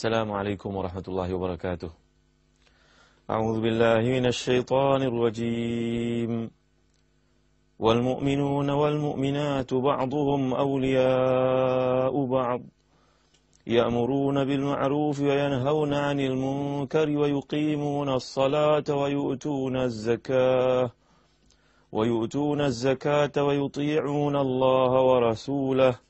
السلام عليكم ورحمة الله وبركاته. أعوذ بالله من الشيطان الرجيم. والمؤمنون والمؤمنات بعضهم أولياء بعض يأمرون بالمعروف وينهون عن المنكر ويقيمون الصلاة ويؤتون الزكاة ويؤتون الزكاة ويطيعون الله ورسوله.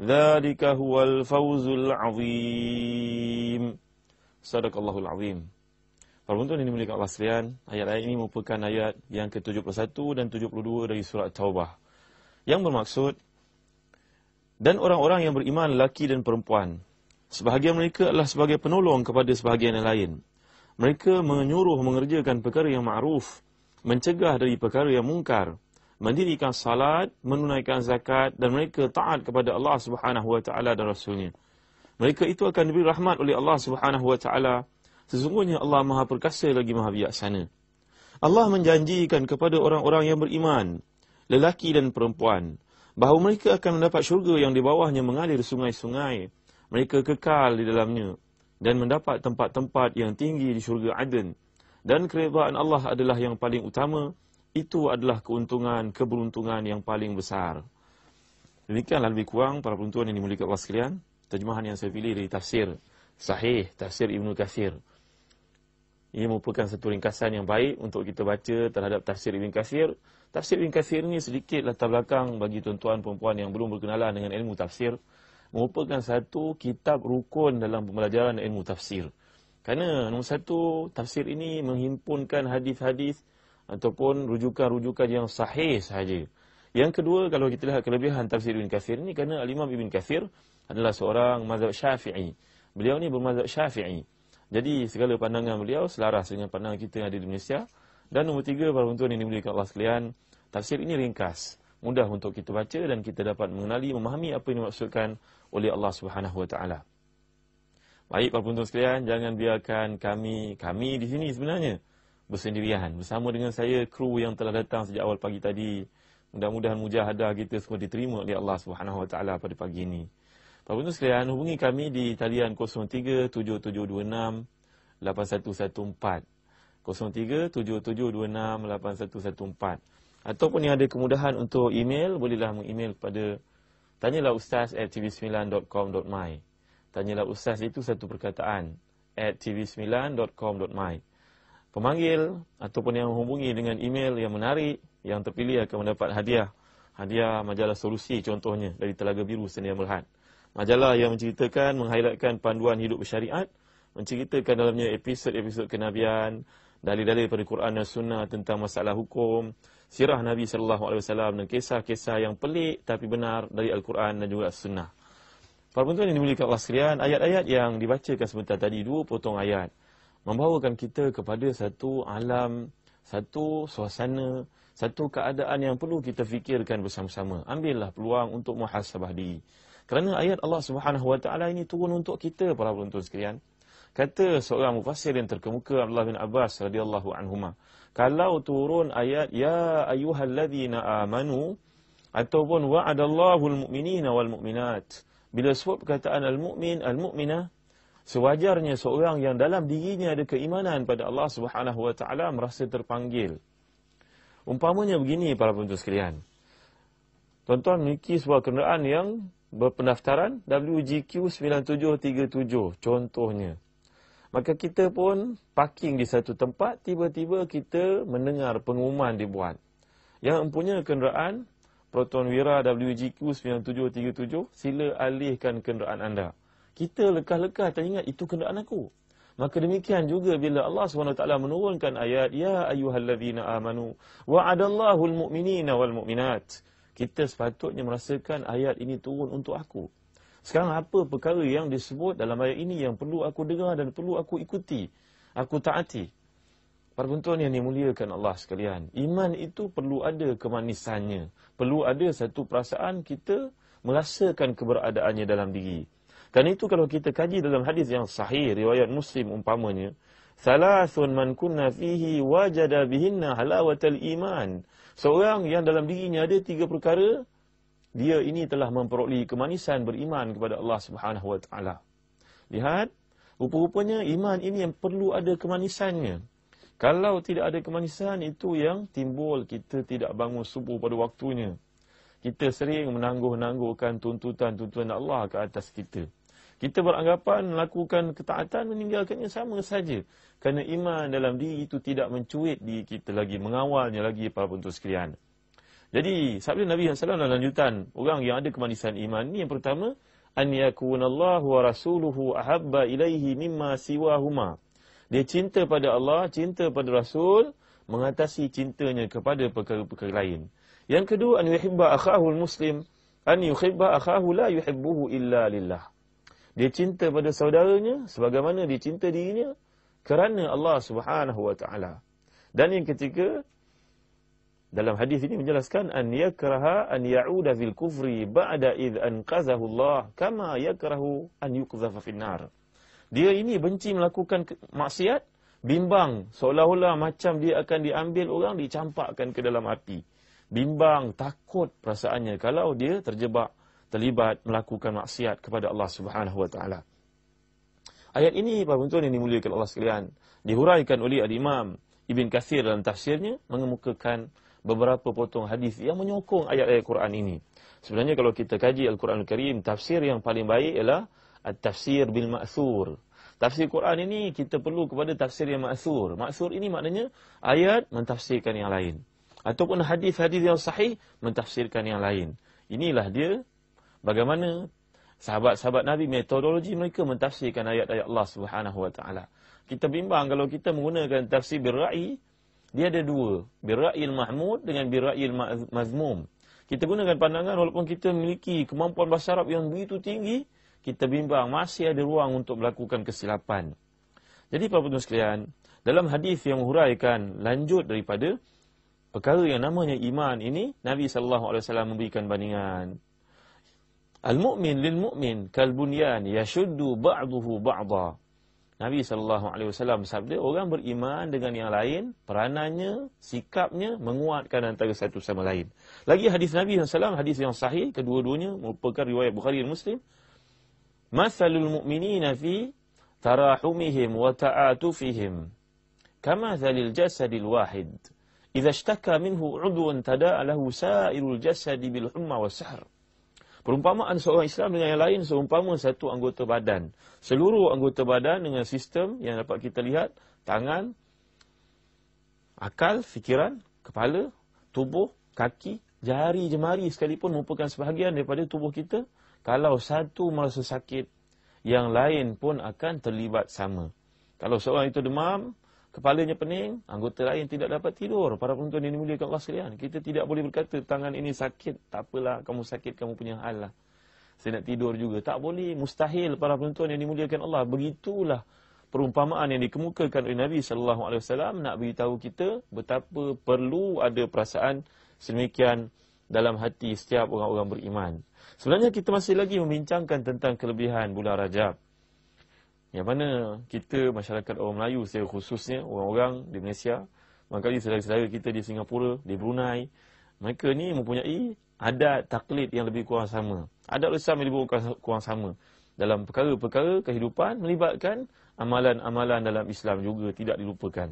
ذلك هو الفوز العظيم صدق الله العظيم Para penonton yang dimiliki Allah sekalian, ayat-ayat ini merupakan ayat yang ke-71 dan 72 dari surat Taubah. Yang bermaksud, dan orang-orang yang beriman lelaki dan perempuan, sebahagian mereka adalah sebagai penolong kepada sebahagian yang lain. Mereka menyuruh mengerjakan perkara yang ma'ruf, mencegah dari perkara yang mungkar, mendirikan salat, menunaikan zakat dan mereka taat kepada Allah Subhanahu wa taala dan rasulnya. Mereka itu akan diberi rahmat oleh Allah Subhanahu wa taala Sesungguhnya Allah Maha Perkasa lagi Maha Bijaksana. Allah menjanjikan kepada orang-orang yang beriman, lelaki dan perempuan, bahawa mereka akan mendapat syurga yang di bawahnya mengalir sungai-sungai. Mereka kekal di dalamnya dan mendapat tempat-tempat yang tinggi di syurga Aden. Dan keredaan Allah adalah yang paling utama. Itu adalah keuntungan, keberuntungan yang paling besar. Demikianlah lebih kurang para penonton yang dimulai Allah sekalian. Terjemahan yang saya pilih dari tafsir sahih, tafsir Ibn Kathir. Ia merupakan satu ringkasan yang baik untuk kita baca terhadap tafsir Ibn Kathir. Tafsir Ibn Kathir ini sedikit latar belakang bagi tuan-tuan perempuan yang belum berkenalan dengan ilmu tafsir. Merupakan satu kitab rukun dalam pembelajaran ilmu tafsir. Kerana nombor satu, tafsir ini menghimpunkan hadis-hadis ataupun rujukan-rujukan yang sahih sahaja. Yang kedua, kalau kita lihat kelebihan tafsir Ibn Kathir ini, kerana Al-Imam Ibn Kathir adalah seorang mazhab syafi'i. Beliau ni bermazhab syafi'i. Jadi segala pandangan beliau selaras dengan pandangan kita yang ada di Malaysia. Dan nombor tiga, para penonton yang dimuliakan Allah sekalian, tafsir ini ringkas. Mudah untuk kita baca dan kita dapat mengenali, memahami apa yang dimaksudkan oleh Allah Subhanahu Wa Taala. Baik, para penonton sekalian, jangan biarkan kami, kami di sini sebenarnya, bersendirian. Bersama dengan saya, kru yang telah datang sejak awal pagi tadi. Mudah-mudahan mujahadah kita semua diterima oleh Allah Subhanahu Wa Taala pada pagi ini. Para penonton sekalian, hubungi kami di talian 0377268114. 0377268114. Ataupun yang ada kemudahan untuk email, bolehlah mengemail kepada tanyalah ustaz at tv9.com.my. Tanyalah ustaz itu satu perkataan at tv9.com.my. Pemanggil ataupun yang menghubungi dengan email yang menarik, yang terpilih akan mendapat hadiah. Hadiah majalah solusi contohnya dari Telaga Biru Senia Melhat. Majalah yang menceritakan, menghighlightkan panduan hidup bersyariat, menceritakan dalamnya episod-episod kenabian, dalil-dalil pada Quran dan Sunnah tentang masalah hukum, sirah Nabi sallallahu alaihi wasallam dan kisah-kisah yang pelik tapi benar dari Al-Quran dan juga Sunnah. Para penonton yang dimiliki Allah sekalian, ayat-ayat yang dibacakan sebentar tadi, dua potong ayat, membawakan kita kepada satu alam, satu suasana, satu keadaan yang perlu kita fikirkan bersama-sama. Ambillah peluang untuk muhasabah diri. Kerana ayat Allah Subhanahu Wa Taala ini turun untuk kita para penonton sekalian. Kata seorang mufassir yang terkemuka Abdullah bin Abbas radhiyallahu anhuma, kalau turun ayat ya ayyuhalladzina amanu ataupun wa'adallahu almu'minina walmu'minat. Bila sebut perkataan al-mu'min, al-mu'minah, sewajarnya seorang yang dalam dirinya ada keimanan pada Allah Subhanahu Wa Taala merasa terpanggil. Umpamanya begini para penonton sekalian. Tuan-tuan memiliki sebuah kenderaan yang berpendaftaran WGQ 9737 contohnya. Maka kita pun parking di satu tempat, tiba-tiba kita mendengar pengumuman dibuat. Yang mempunyai kenderaan Proton Wira WGQ 9737, sila alihkan kenderaan anda. Kita lekah-lekah teringat itu kenderaan aku. Maka demikian juga bila Allah SWT menurunkan ayat Ya ayuhalladzina amanu wa'adallahu al-mu'minina wal-mu'minat kita sepatutnya merasakan ayat ini turun untuk aku. Sekarang apa perkara yang disebut dalam ayat ini yang perlu aku dengar dan perlu aku ikuti, aku taati? Para penonton yang dimuliakan Allah sekalian, iman itu perlu ada kemanisannya. Perlu ada satu perasaan kita merasakan keberadaannya dalam diri. Karena itu kalau kita kaji dalam hadis yang sahih, riwayat muslim umpamanya, Salasun man kunna fihi wajada bihinna halawatal iman. Seorang yang dalam dirinya ada tiga perkara, dia ini telah memperoleh kemanisan beriman kepada Allah Subhanahu wa taala. Lihat, rupa-rupanya iman ini yang perlu ada kemanisannya. Kalau tidak ada kemanisan, itu yang timbul kita tidak bangun subuh pada waktunya. Kita sering menangguh-nangguhkan tuntutan-tuntutan Allah ke atas kita. Kita beranggapan melakukan ketaatan meninggalkannya sama saja. Kerana iman dalam diri itu tidak mencuit di kita lagi, mengawalnya lagi para penonton sekalian. Jadi, sabda Nabi SAW dalam lanjutan, orang yang ada kemanisan iman ini yang pertama, an yakunallahu wa rasuluhu ahabba ilaihi mimma siwahuma. Dia cinta pada Allah, cinta pada Rasul, mengatasi cintanya kepada perkara-perkara lain. Yang kedua, an yuhibba akhahu muslim, an yuhibba akhahu la yuhibbuhu illa lillah. Dia cinta pada saudaranya sebagaimana dia cinta dirinya kerana Allah Subhanahu wa taala. Dan yang ketiga, dalam hadis ini menjelaskan an yakraha an ya'uda fil kufri ba'da id anqazahu Allah kama yakrahu an yuqdhafa fin nar. Dia ini benci melakukan maksiat, bimbang seolah-olah macam dia akan diambil orang dicampakkan ke dalam api. Bimbang, takut perasaannya kalau dia terjebak, terlibat melakukan maksiat kepada Allah Subhanahu wa taala. Ayat ini para penonton yang dimuliakan Allah sekalian dihuraikan oleh Al-Imam Ibn Kathir dalam tafsirnya mengemukakan beberapa potong hadis yang menyokong ayat-ayat Quran ini. Sebenarnya kalau kita kaji Al-Quran Al-Karim, tafsir yang paling baik ialah At-Tafsir bil Ma'thur. Tafsir Quran ini kita perlu kepada tafsir yang ma'thur. Ma'thur ini maknanya ayat mentafsirkan yang lain. Ataupun hadis-hadis yang sahih mentafsirkan yang lain. Inilah dia bagaimana sahabat-sahabat Nabi metodologi mereka mentafsirkan ayat-ayat Allah Subhanahu wa taala. Kita bimbang kalau kita menggunakan tafsir birra'i, dia ada dua, birra'il mahmud dengan birra'il mazmum. Kita gunakan pandangan walaupun kita memiliki kemampuan bahasa Arab yang begitu tinggi, kita bimbang masih ada ruang untuk melakukan kesilapan. Jadi para penonton sekalian, dalam hadis yang menghuraikan lanjut daripada perkara yang namanya iman ini, Nabi sallallahu alaihi wasallam memberikan bandingan. Al-mu'min lil mu'min kal bunyan yashuddu ba'dahu ba'dha. Nabi sallallahu alaihi wasallam bersabda, orang beriman dengan yang lain, peranannya, sikapnya menguatkan antara satu sama lain. Lagi hadis Nabi sallallahu alaihi wasallam, hadis yang sahih, kedua-duanya merupakan riwayat Bukhari dan Muslim, Mathalul mu'minina fi tarahumihim wa ta'atufihim kamathalil jasadil wahid. Idza ishtaka minhu 'udwun tada'a lahu sa'irul jasadi bil humma. Perumpamaan seorang Islam dengan yang lain seumpama satu anggota badan. Seluruh anggota badan dengan sistem yang dapat kita lihat, tangan, akal, fikiran, kepala, tubuh, kaki, jari, jemari sekalipun merupakan sebahagian daripada tubuh kita kalau satu merasa sakit, yang lain pun akan terlibat sama. Kalau seorang itu demam, kepalanya pening, anggota lain tidak dapat tidur. Para penonton yang dimuliakan Allah sekalian. Kita tidak boleh berkata, tangan ini sakit. Tak apalah, kamu sakit, kamu punya hal lah. Saya nak tidur juga. Tak boleh, mustahil para penonton yang dimuliakan Allah. Begitulah perumpamaan yang dikemukakan oleh Nabi SAW nak beritahu kita betapa perlu ada perasaan sedemikian dalam hati setiap orang-orang beriman. Sebenarnya kita masih lagi membincangkan tentang kelebihan bulan Rajab. Yang mana kita, masyarakat orang Melayu secara khususnya, orang-orang di Malaysia, mangkali saudara-saudara kita di Singapura, di Brunei, mereka ni mempunyai adat taklid yang lebih kurang sama. Adat Islam yang lebih kurang sama. Dalam perkara-perkara kehidupan melibatkan amalan-amalan dalam Islam juga tidak dilupakan.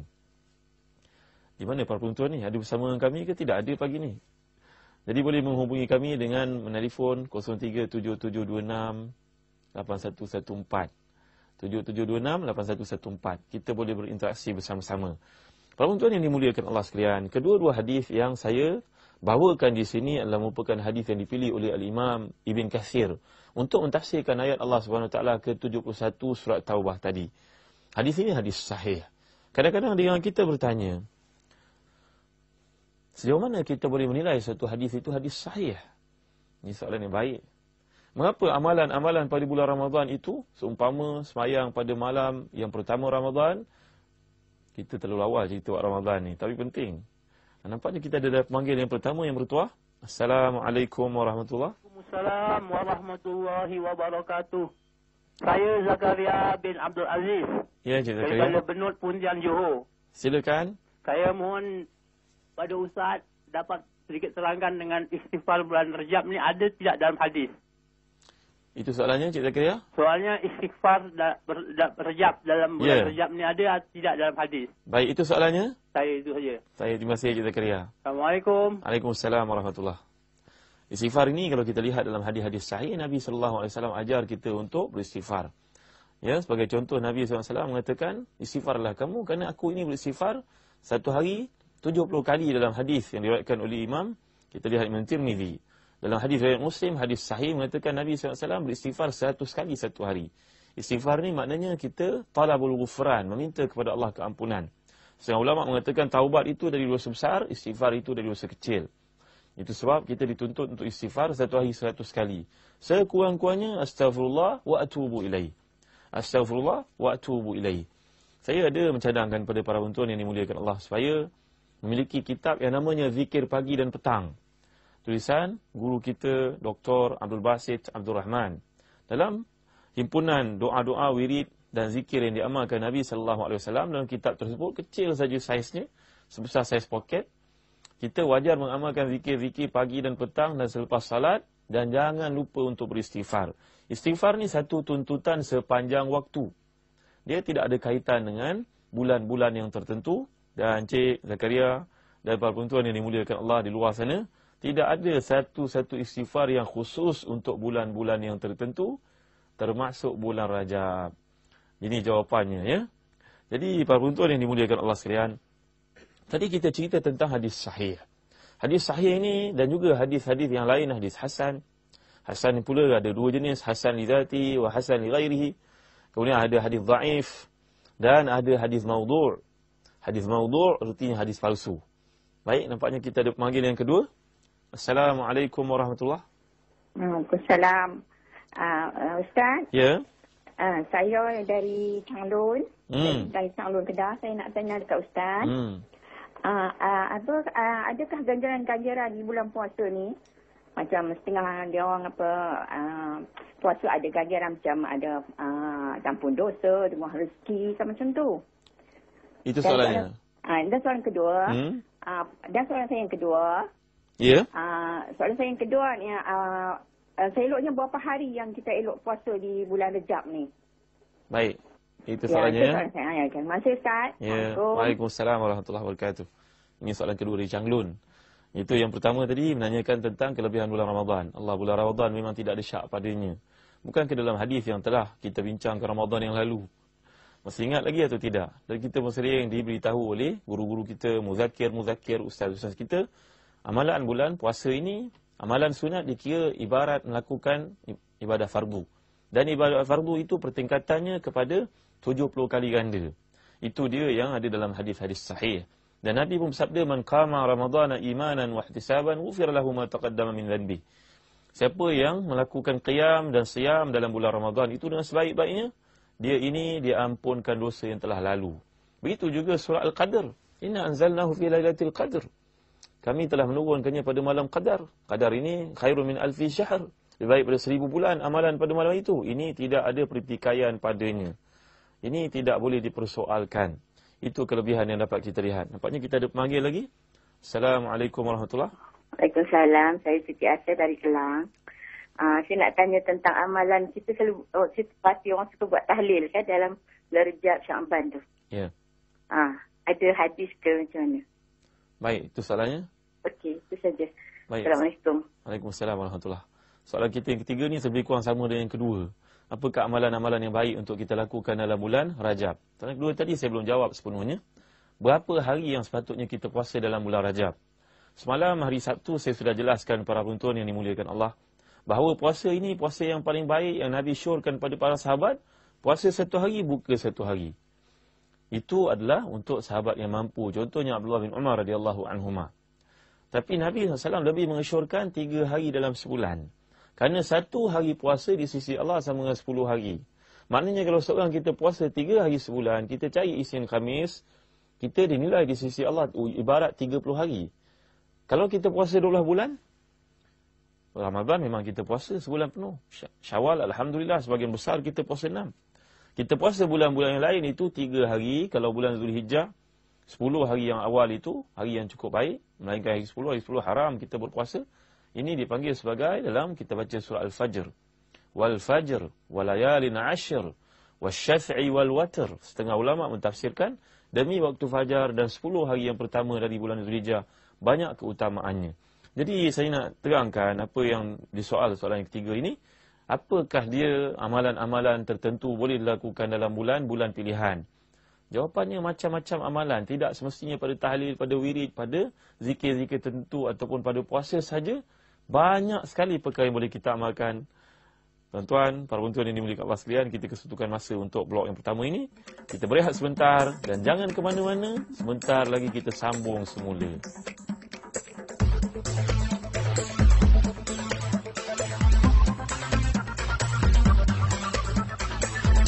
Di mana para penonton ni? Ada bersama dengan kami ke tidak ada pagi ni? Jadi boleh menghubungi kami dengan menelpon 0377268114. 77268114. Kita boleh berinteraksi bersama-sama. Para tuan yang dimuliakan Allah sekalian, kedua-dua hadis yang saya bawakan di sini adalah merupakan hadis yang dipilih oleh Al-Imam Ibn Kathir untuk mentafsirkan ayat Allah Subhanahu taala ke-71 surat Taubah tadi. Hadis ini hadis sahih. Kadang-kadang dengan kita bertanya, Sejauh mana kita boleh menilai satu hadis itu hadis sahih? Ini soalan yang baik. Mengapa amalan-amalan pada bulan Ramadan itu, seumpama semayang pada malam yang pertama Ramadan, kita terlalu awal cerita buat Ramadan ni. Tapi penting. Nampaknya kita ada pemanggil yang pertama yang bertuah. Assalamualaikum warahmatullahi wabarakatuh. Assalamualaikum warahmatullahi wabarakatuh. Saya Zakaria bin Abdul Aziz. Ya, Encik Zakaria. Daripada Benut Punjang Johor. Silakan. Saya mohon pada Ustaz dapat sedikit terangkan dengan istighfar bulan Rejab ni ada tidak dalam hadis? Itu soalannya Cik Zakaria? Soalnya istighfar da, ber, da, rejab dalam bulan yeah. rejab ni ada atau tidak dalam hadis? Baik, itu soalannya? Saya itu saja. Saya terima kasih Cik Zakaria. Assalamualaikum. Waalaikumsalam warahmatullahi Istighfar ini kalau kita lihat dalam hadis-hadis sahih Nabi sallallahu alaihi wasallam ajar kita untuk beristighfar. Ya, sebagai contoh Nabi SAW mengatakan, istighfarlah kamu kerana aku ini beristighfar satu hari 70 kali dalam hadis yang diriwayatkan oleh Imam kita lihat Imam Tirmizi. Dalam hadis riwayat Muslim, hadis sahih mengatakan Nabi SAW beristighfar satu kali satu hari. Istighfar ni maknanya kita talabul ghufran, meminta kepada Allah keampunan. Seorang ulama mengatakan taubat itu dari dosa besar, istighfar itu dari dosa kecil. Itu sebab kita dituntut untuk istighfar satu hari seratus kali. Sekurang-kurangnya astagfirullah wa atubu ilaih. Astagfirullah wa atubu ilaih. Saya ada mencadangkan kepada para penonton yang dimuliakan Allah supaya memiliki kitab yang namanya Zikir Pagi dan Petang tulisan guru kita Dr. Abdul Basit Abdul Rahman. Dalam himpunan doa-doa wirid dan zikir yang diamalkan Nabi sallallahu alaihi wasallam dalam kitab tersebut kecil saja saiznya sebesar saiz poket kita wajar mengamalkan zikir-zikir pagi dan petang dan selepas salat dan jangan lupa untuk beristighfar. Istighfar ni satu tuntutan sepanjang waktu. Dia tidak ada kaitan dengan bulan-bulan yang tertentu. Dan Cik Zakaria dan para penonton yang dimuliakan Allah di luar sana tidak ada satu-satu istighfar yang khusus untuk bulan-bulan yang tertentu termasuk bulan Rajab. Ini jawapannya ya. Jadi para penonton yang dimuliakan Allah sekalian, tadi kita cerita tentang hadis sahih. Hadis sahih ini dan juga hadis-hadis yang lain hadis hasan. Hasan pula ada dua jenis, hasan li dzati wa hasan li ghairihi. Kemudian ada hadis dhaif dan ada hadis maudhu'. Hadis maudhu' artinya hadis palsu. Baik, nampaknya kita ada panggil yang kedua. Assalamualaikum warahmatullahi Waalaikumsalam. Uh, Ustaz? Ya. Uh, saya dari Changlun. Hmm. Dari Changlun Kedah. Saya nak tanya dekat Ustaz. Hmm. Uh, uh, apa, uh, adakah ganjaran-ganjaran di bulan puasa ni? Macam setengah dia orang apa, uh, puasa ada ganjaran macam ada uh, tampun dosa, demah rezeki, macam tu. Itu soalannya? Dan, uh, dan soalan kedua, hmm? uh, dan soalan saya yang kedua, Ya. Yeah. Uh, soalan saya yang kedua ni, uh, uh, seeloknya berapa hari yang kita elok puasa di bulan Rejab ni? Baik. Itu soalannya ya. Soalan saya. Ya, terima kasih Ustaz. Ya. Waalaikumsalam warahmatullahi wabarakatuh. Ini soalan kedua dari Changlun. Itu yang pertama tadi menanyakan tentang kelebihan bulan Ramadan. Allah bulan Ramadan memang tidak ada syak padanya. Bukan ke dalam hadis yang telah kita bincang ke Ramadan yang lalu. Masih ingat lagi atau tidak? Dan kita pun sering diberitahu oleh guru-guru kita, muzakir-muzakir, ustaz-ustaz kita amalan bulan puasa ini, amalan sunat dikira ibarat melakukan ibadah fardu. Dan ibadah fardu itu pertingkatannya kepada 70 kali ganda. Itu dia yang ada dalam hadis-hadis sahih. Dan Nabi pun bersabda, Man qama ramadana imanan wa ihtisaban, ufir lahu ma taqaddama min dhanbi. Siapa yang melakukan qiyam dan siam dalam bulan Ramadan itu dengan sebaik-baiknya, dia ini dia ampunkan dosa yang telah lalu. Begitu juga surah Al-Qadr. Inna anzalnahu fi lailatul qadr kami telah menurunkannya pada malam qadar. Qadar ini khairun min alfi syahr. Lebih baik pada seribu bulan amalan pada malam itu. Ini tidak ada pertikaian padanya. Ini tidak boleh dipersoalkan. Itu kelebihan yang dapat kita lihat. Nampaknya kita ada pemanggil lagi. Assalamualaikum warahmatullahi Waalaikumsalam. Saya Siti Asya dari Kelang. Uh, saya nak tanya tentang amalan kita selalu oh, kita pasti orang suka buat tahlil kan dalam lerjab Syaban tu. Ya. Yeah. Uh, ada hadis ke macam mana? Baik, itu soalannya. Okey, itu saja. Baik. Assalamualaikum. Waalaikumsalam warahmatullahi Soalan kita yang ketiga ni lebih kurang sama dengan yang kedua. Apakah amalan-amalan yang baik untuk kita lakukan dalam bulan Rajab? Soalan kedua tadi saya belum jawab sepenuhnya. Berapa hari yang sepatutnya kita puasa dalam bulan Rajab? Semalam hari Sabtu saya sudah jelaskan para penonton yang dimuliakan Allah bahawa puasa ini puasa yang paling baik yang Nabi syorkan pada para sahabat. Puasa satu hari, buka satu hari. Itu adalah untuk sahabat yang mampu. Contohnya Abdullah bin Umar radhiyallahu anhuma. Tapi Nabi SAW lebih mengesyorkan tiga hari dalam sebulan. Kerana satu hari puasa di sisi Allah sama dengan sepuluh hari. Maknanya kalau seorang kita puasa tiga hari sebulan, kita cari Isnin Khamis, kita dinilai di sisi Allah ibarat tiga puluh hari. Kalau kita puasa dua belas bulan, Ramadan memang kita puasa sebulan penuh. Syawal, Alhamdulillah, sebagian besar kita puasa enam. Kita puasa bulan-bulan yang lain itu tiga hari. Kalau bulan Zulhijjah, sepuluh hari yang awal itu, hari yang cukup baik. Melainkan hari sepuluh, hari sepuluh haram kita berpuasa. Ini dipanggil sebagai dalam kita baca surah Al-Fajr. Wal-Fajr, walayalin ashir, wasyafi'i wal-watr. Setengah ulama mentafsirkan, demi waktu fajar dan sepuluh hari yang pertama dari bulan Zulhijjah, banyak keutamaannya. Jadi saya nak terangkan apa yang disoal soalan yang ketiga ini. Apakah dia amalan-amalan tertentu boleh dilakukan dalam bulan-bulan pilihan? Jawapannya macam-macam amalan. Tidak semestinya pada tahlil, pada wirid, pada zikir-zikir tertentu ataupun pada puasa saja. Banyak sekali perkara yang boleh kita amalkan. Tuan-tuan, para penonton yang dimiliki Allah sekalian, kita kesetukan masa untuk blok yang pertama ini. Kita berehat sebentar dan jangan ke mana-mana. Sebentar lagi kita sambung semula.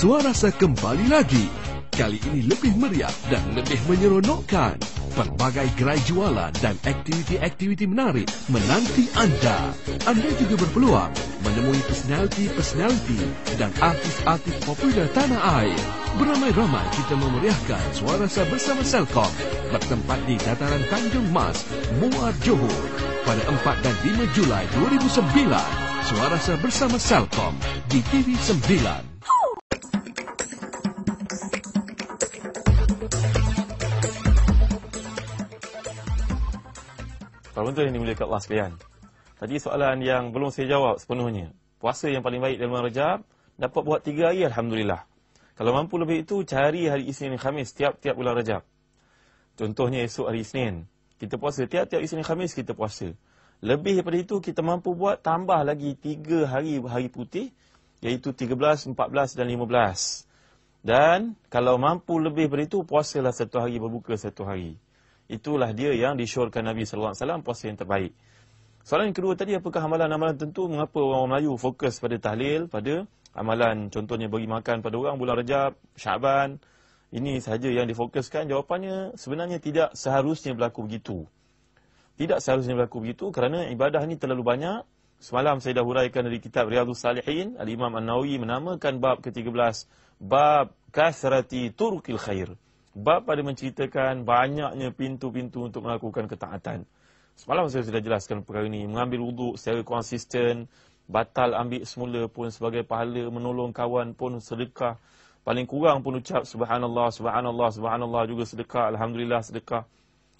Suara saya kembali lagi. Kali ini lebih meriah dan lebih menyeronokkan. Pelbagai gerai jualan dan aktiviti-aktiviti menarik menanti anda. Anda juga berpeluang menemui personaliti-personaliti dan artis-artis popular tanah air. Beramai-ramai kita memeriahkan suara saya bersama Selcom bertempat di dataran Tanjung Mas, Muar Johor pada 4 dan 5 Julai 2009. Suara saya bersama Selcom di TV 9. Penonton yang dimuliakan Allah sekalian. Tadi soalan yang belum saya jawab sepenuhnya. Puasa yang paling baik dalam bulan dapat buat tiga hari Alhamdulillah. Kalau mampu lebih itu, cari hari Isnin dan Khamis tiap-tiap bulan Rajab. Contohnya esok hari Isnin. Kita puasa tiap-tiap Isnin dan Khamis kita puasa. Lebih daripada itu, kita mampu buat tambah lagi tiga hari hari putih. Iaitu 13, 14 dan 15. Dan kalau mampu lebih daripada itu, puasalah satu hari berbuka satu hari. Itulah dia yang disyorkan Nabi sallallahu alaihi wasallam puasa yang terbaik. Soalan yang kedua tadi apakah amalan-amalan tentu mengapa orang Melayu fokus pada tahlil, pada amalan contohnya bagi makan pada orang bulan Rejab, Syaban. Ini sahaja yang difokuskan. Jawapannya sebenarnya tidak seharusnya berlaku begitu. Tidak seharusnya berlaku begitu kerana ibadah ini terlalu banyak. Semalam saya dah huraikan dari kitab Riyadhus Salihin, Al-Imam An-Nawawi menamakan bab ke-13 bab kasrati turqil khair. Bab pada menceritakan banyaknya pintu-pintu untuk melakukan ketaatan. Semalam saya sudah jelaskan perkara ini. Mengambil wuduk secara konsisten. Batal ambil semula pun sebagai pahala. Menolong kawan pun sedekah. Paling kurang pun ucap subhanallah, subhanallah, subhanallah juga sedekah. Alhamdulillah sedekah.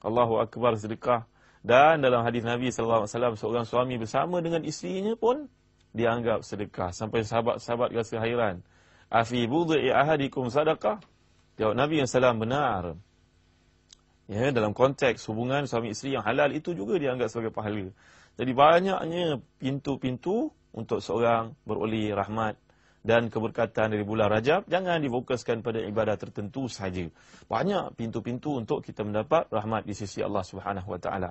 Allahu Akbar sedekah. Dan dalam hadis Nabi SAW, seorang suami bersama dengan isterinya pun dianggap sedekah. Sampai sahabat-sahabat rasa hairan. Afi budhi'i ahadikum sadaqah. Jawab Nabi yang salam benar. Ya, dalam konteks hubungan suami isteri yang halal itu juga dianggap sebagai pahala. Jadi banyaknya pintu-pintu untuk seorang beroleh rahmat dan keberkatan dari bulan Rajab. Jangan difokuskan pada ibadah tertentu sahaja. Banyak pintu-pintu untuk kita mendapat rahmat di sisi Allah Subhanahu Wa Taala.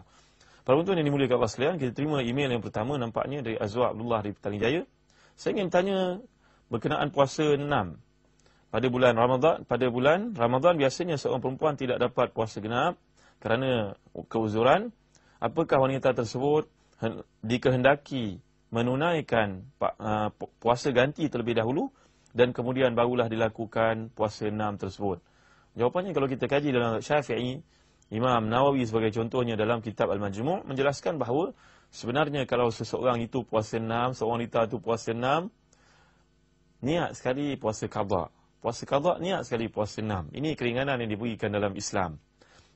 Para penonton yang dimuliakan Allah sekalian, kita terima email yang pertama nampaknya dari Azwa Abdullah dari Petaling Jaya. Saya ingin tanya berkenaan puasa pada bulan Ramadan pada bulan Ramadan biasanya seorang perempuan tidak dapat puasa genap kerana keuzuran. Apakah wanita tersebut dikehendaki menunaikan puasa ganti terlebih dahulu dan kemudian barulah dilakukan puasa enam tersebut? Jawapannya kalau kita kaji dalam Syafi'i Imam Nawawi sebagai contohnya dalam kitab Al-Majmu' menjelaskan bahawa sebenarnya kalau seseorang itu puasa enam seorang wanita itu puasa enam niat sekali puasa qada puasa qada niat sekali puasa enam. Ini keringanan yang diberikan dalam Islam.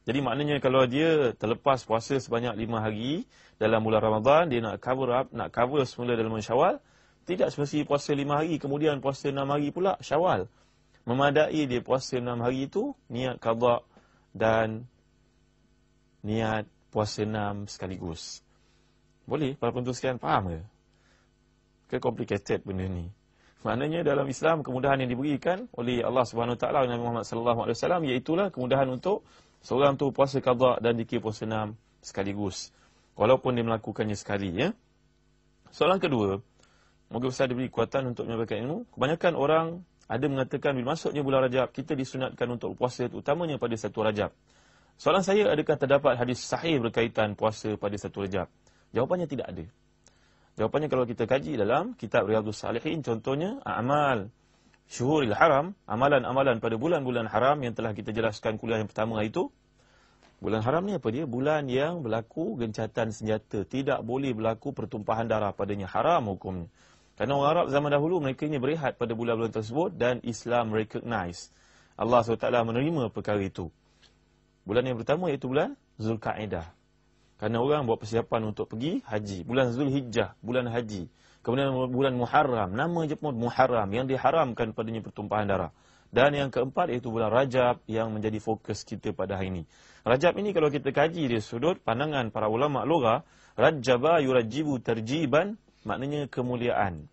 Jadi maknanya kalau dia terlepas puasa sebanyak lima hari dalam bulan Ramadan, dia nak cover up, nak cover semula dalam syawal, tidak semesti puasa lima hari, kemudian puasa enam hari pula syawal. Memadai dia puasa enam hari itu, niat qada dan niat puasa enam sekaligus. Boleh? Para penonton sekalian faham ke? Ke complicated benda ni? Maknanya dalam Islam kemudahan yang diberikan oleh Allah Subhanahu Wa Taala Nabi Muhammad Sallallahu Alaihi Wasallam iaitu kemudahan untuk seorang tu puasa qada dan dikir puasa enam sekaligus walaupun dia melakukannya sekali ya. Soalan kedua, Moga Ustaz diberi kekuatan untuk menyampaikan ilmu. Kebanyakan orang ada mengatakan bila masuknya bulan Rajab, kita disunatkan untuk puasa utamanya pada satu Rajab. Soalan saya, adakah terdapat hadis sahih berkaitan puasa pada satu Rajab? Jawapannya tidak ada. Jawapannya kalau kita kaji dalam kitab Riyadhus Salihin, contohnya amal syuhuril haram, amalan-amalan pada bulan-bulan haram yang telah kita jelaskan kuliah yang pertama itu. Bulan haram ni apa dia? Bulan yang berlaku gencatan senjata. Tidak boleh berlaku pertumpahan darah padanya. Haram hukumnya. Kerana orang Arab zaman dahulu mereka ini berehat pada bulan-bulan tersebut dan Islam recognize. Allah SWT menerima perkara itu. Bulan yang pertama iaitu bulan Zulkaidah. Kerana orang buat persiapan untuk pergi haji. Bulan Zulhijjah, bulan haji. Kemudian bulan Muharram, nama je pun Muharram yang diharamkan padanya pertumpahan darah. Dan yang keempat iaitu bulan Rajab yang menjadi fokus kita pada hari ini. Rajab ini kalau kita kaji di sudut pandangan para ulama lugah, Rajaba yurajibu terjiban maknanya kemuliaan.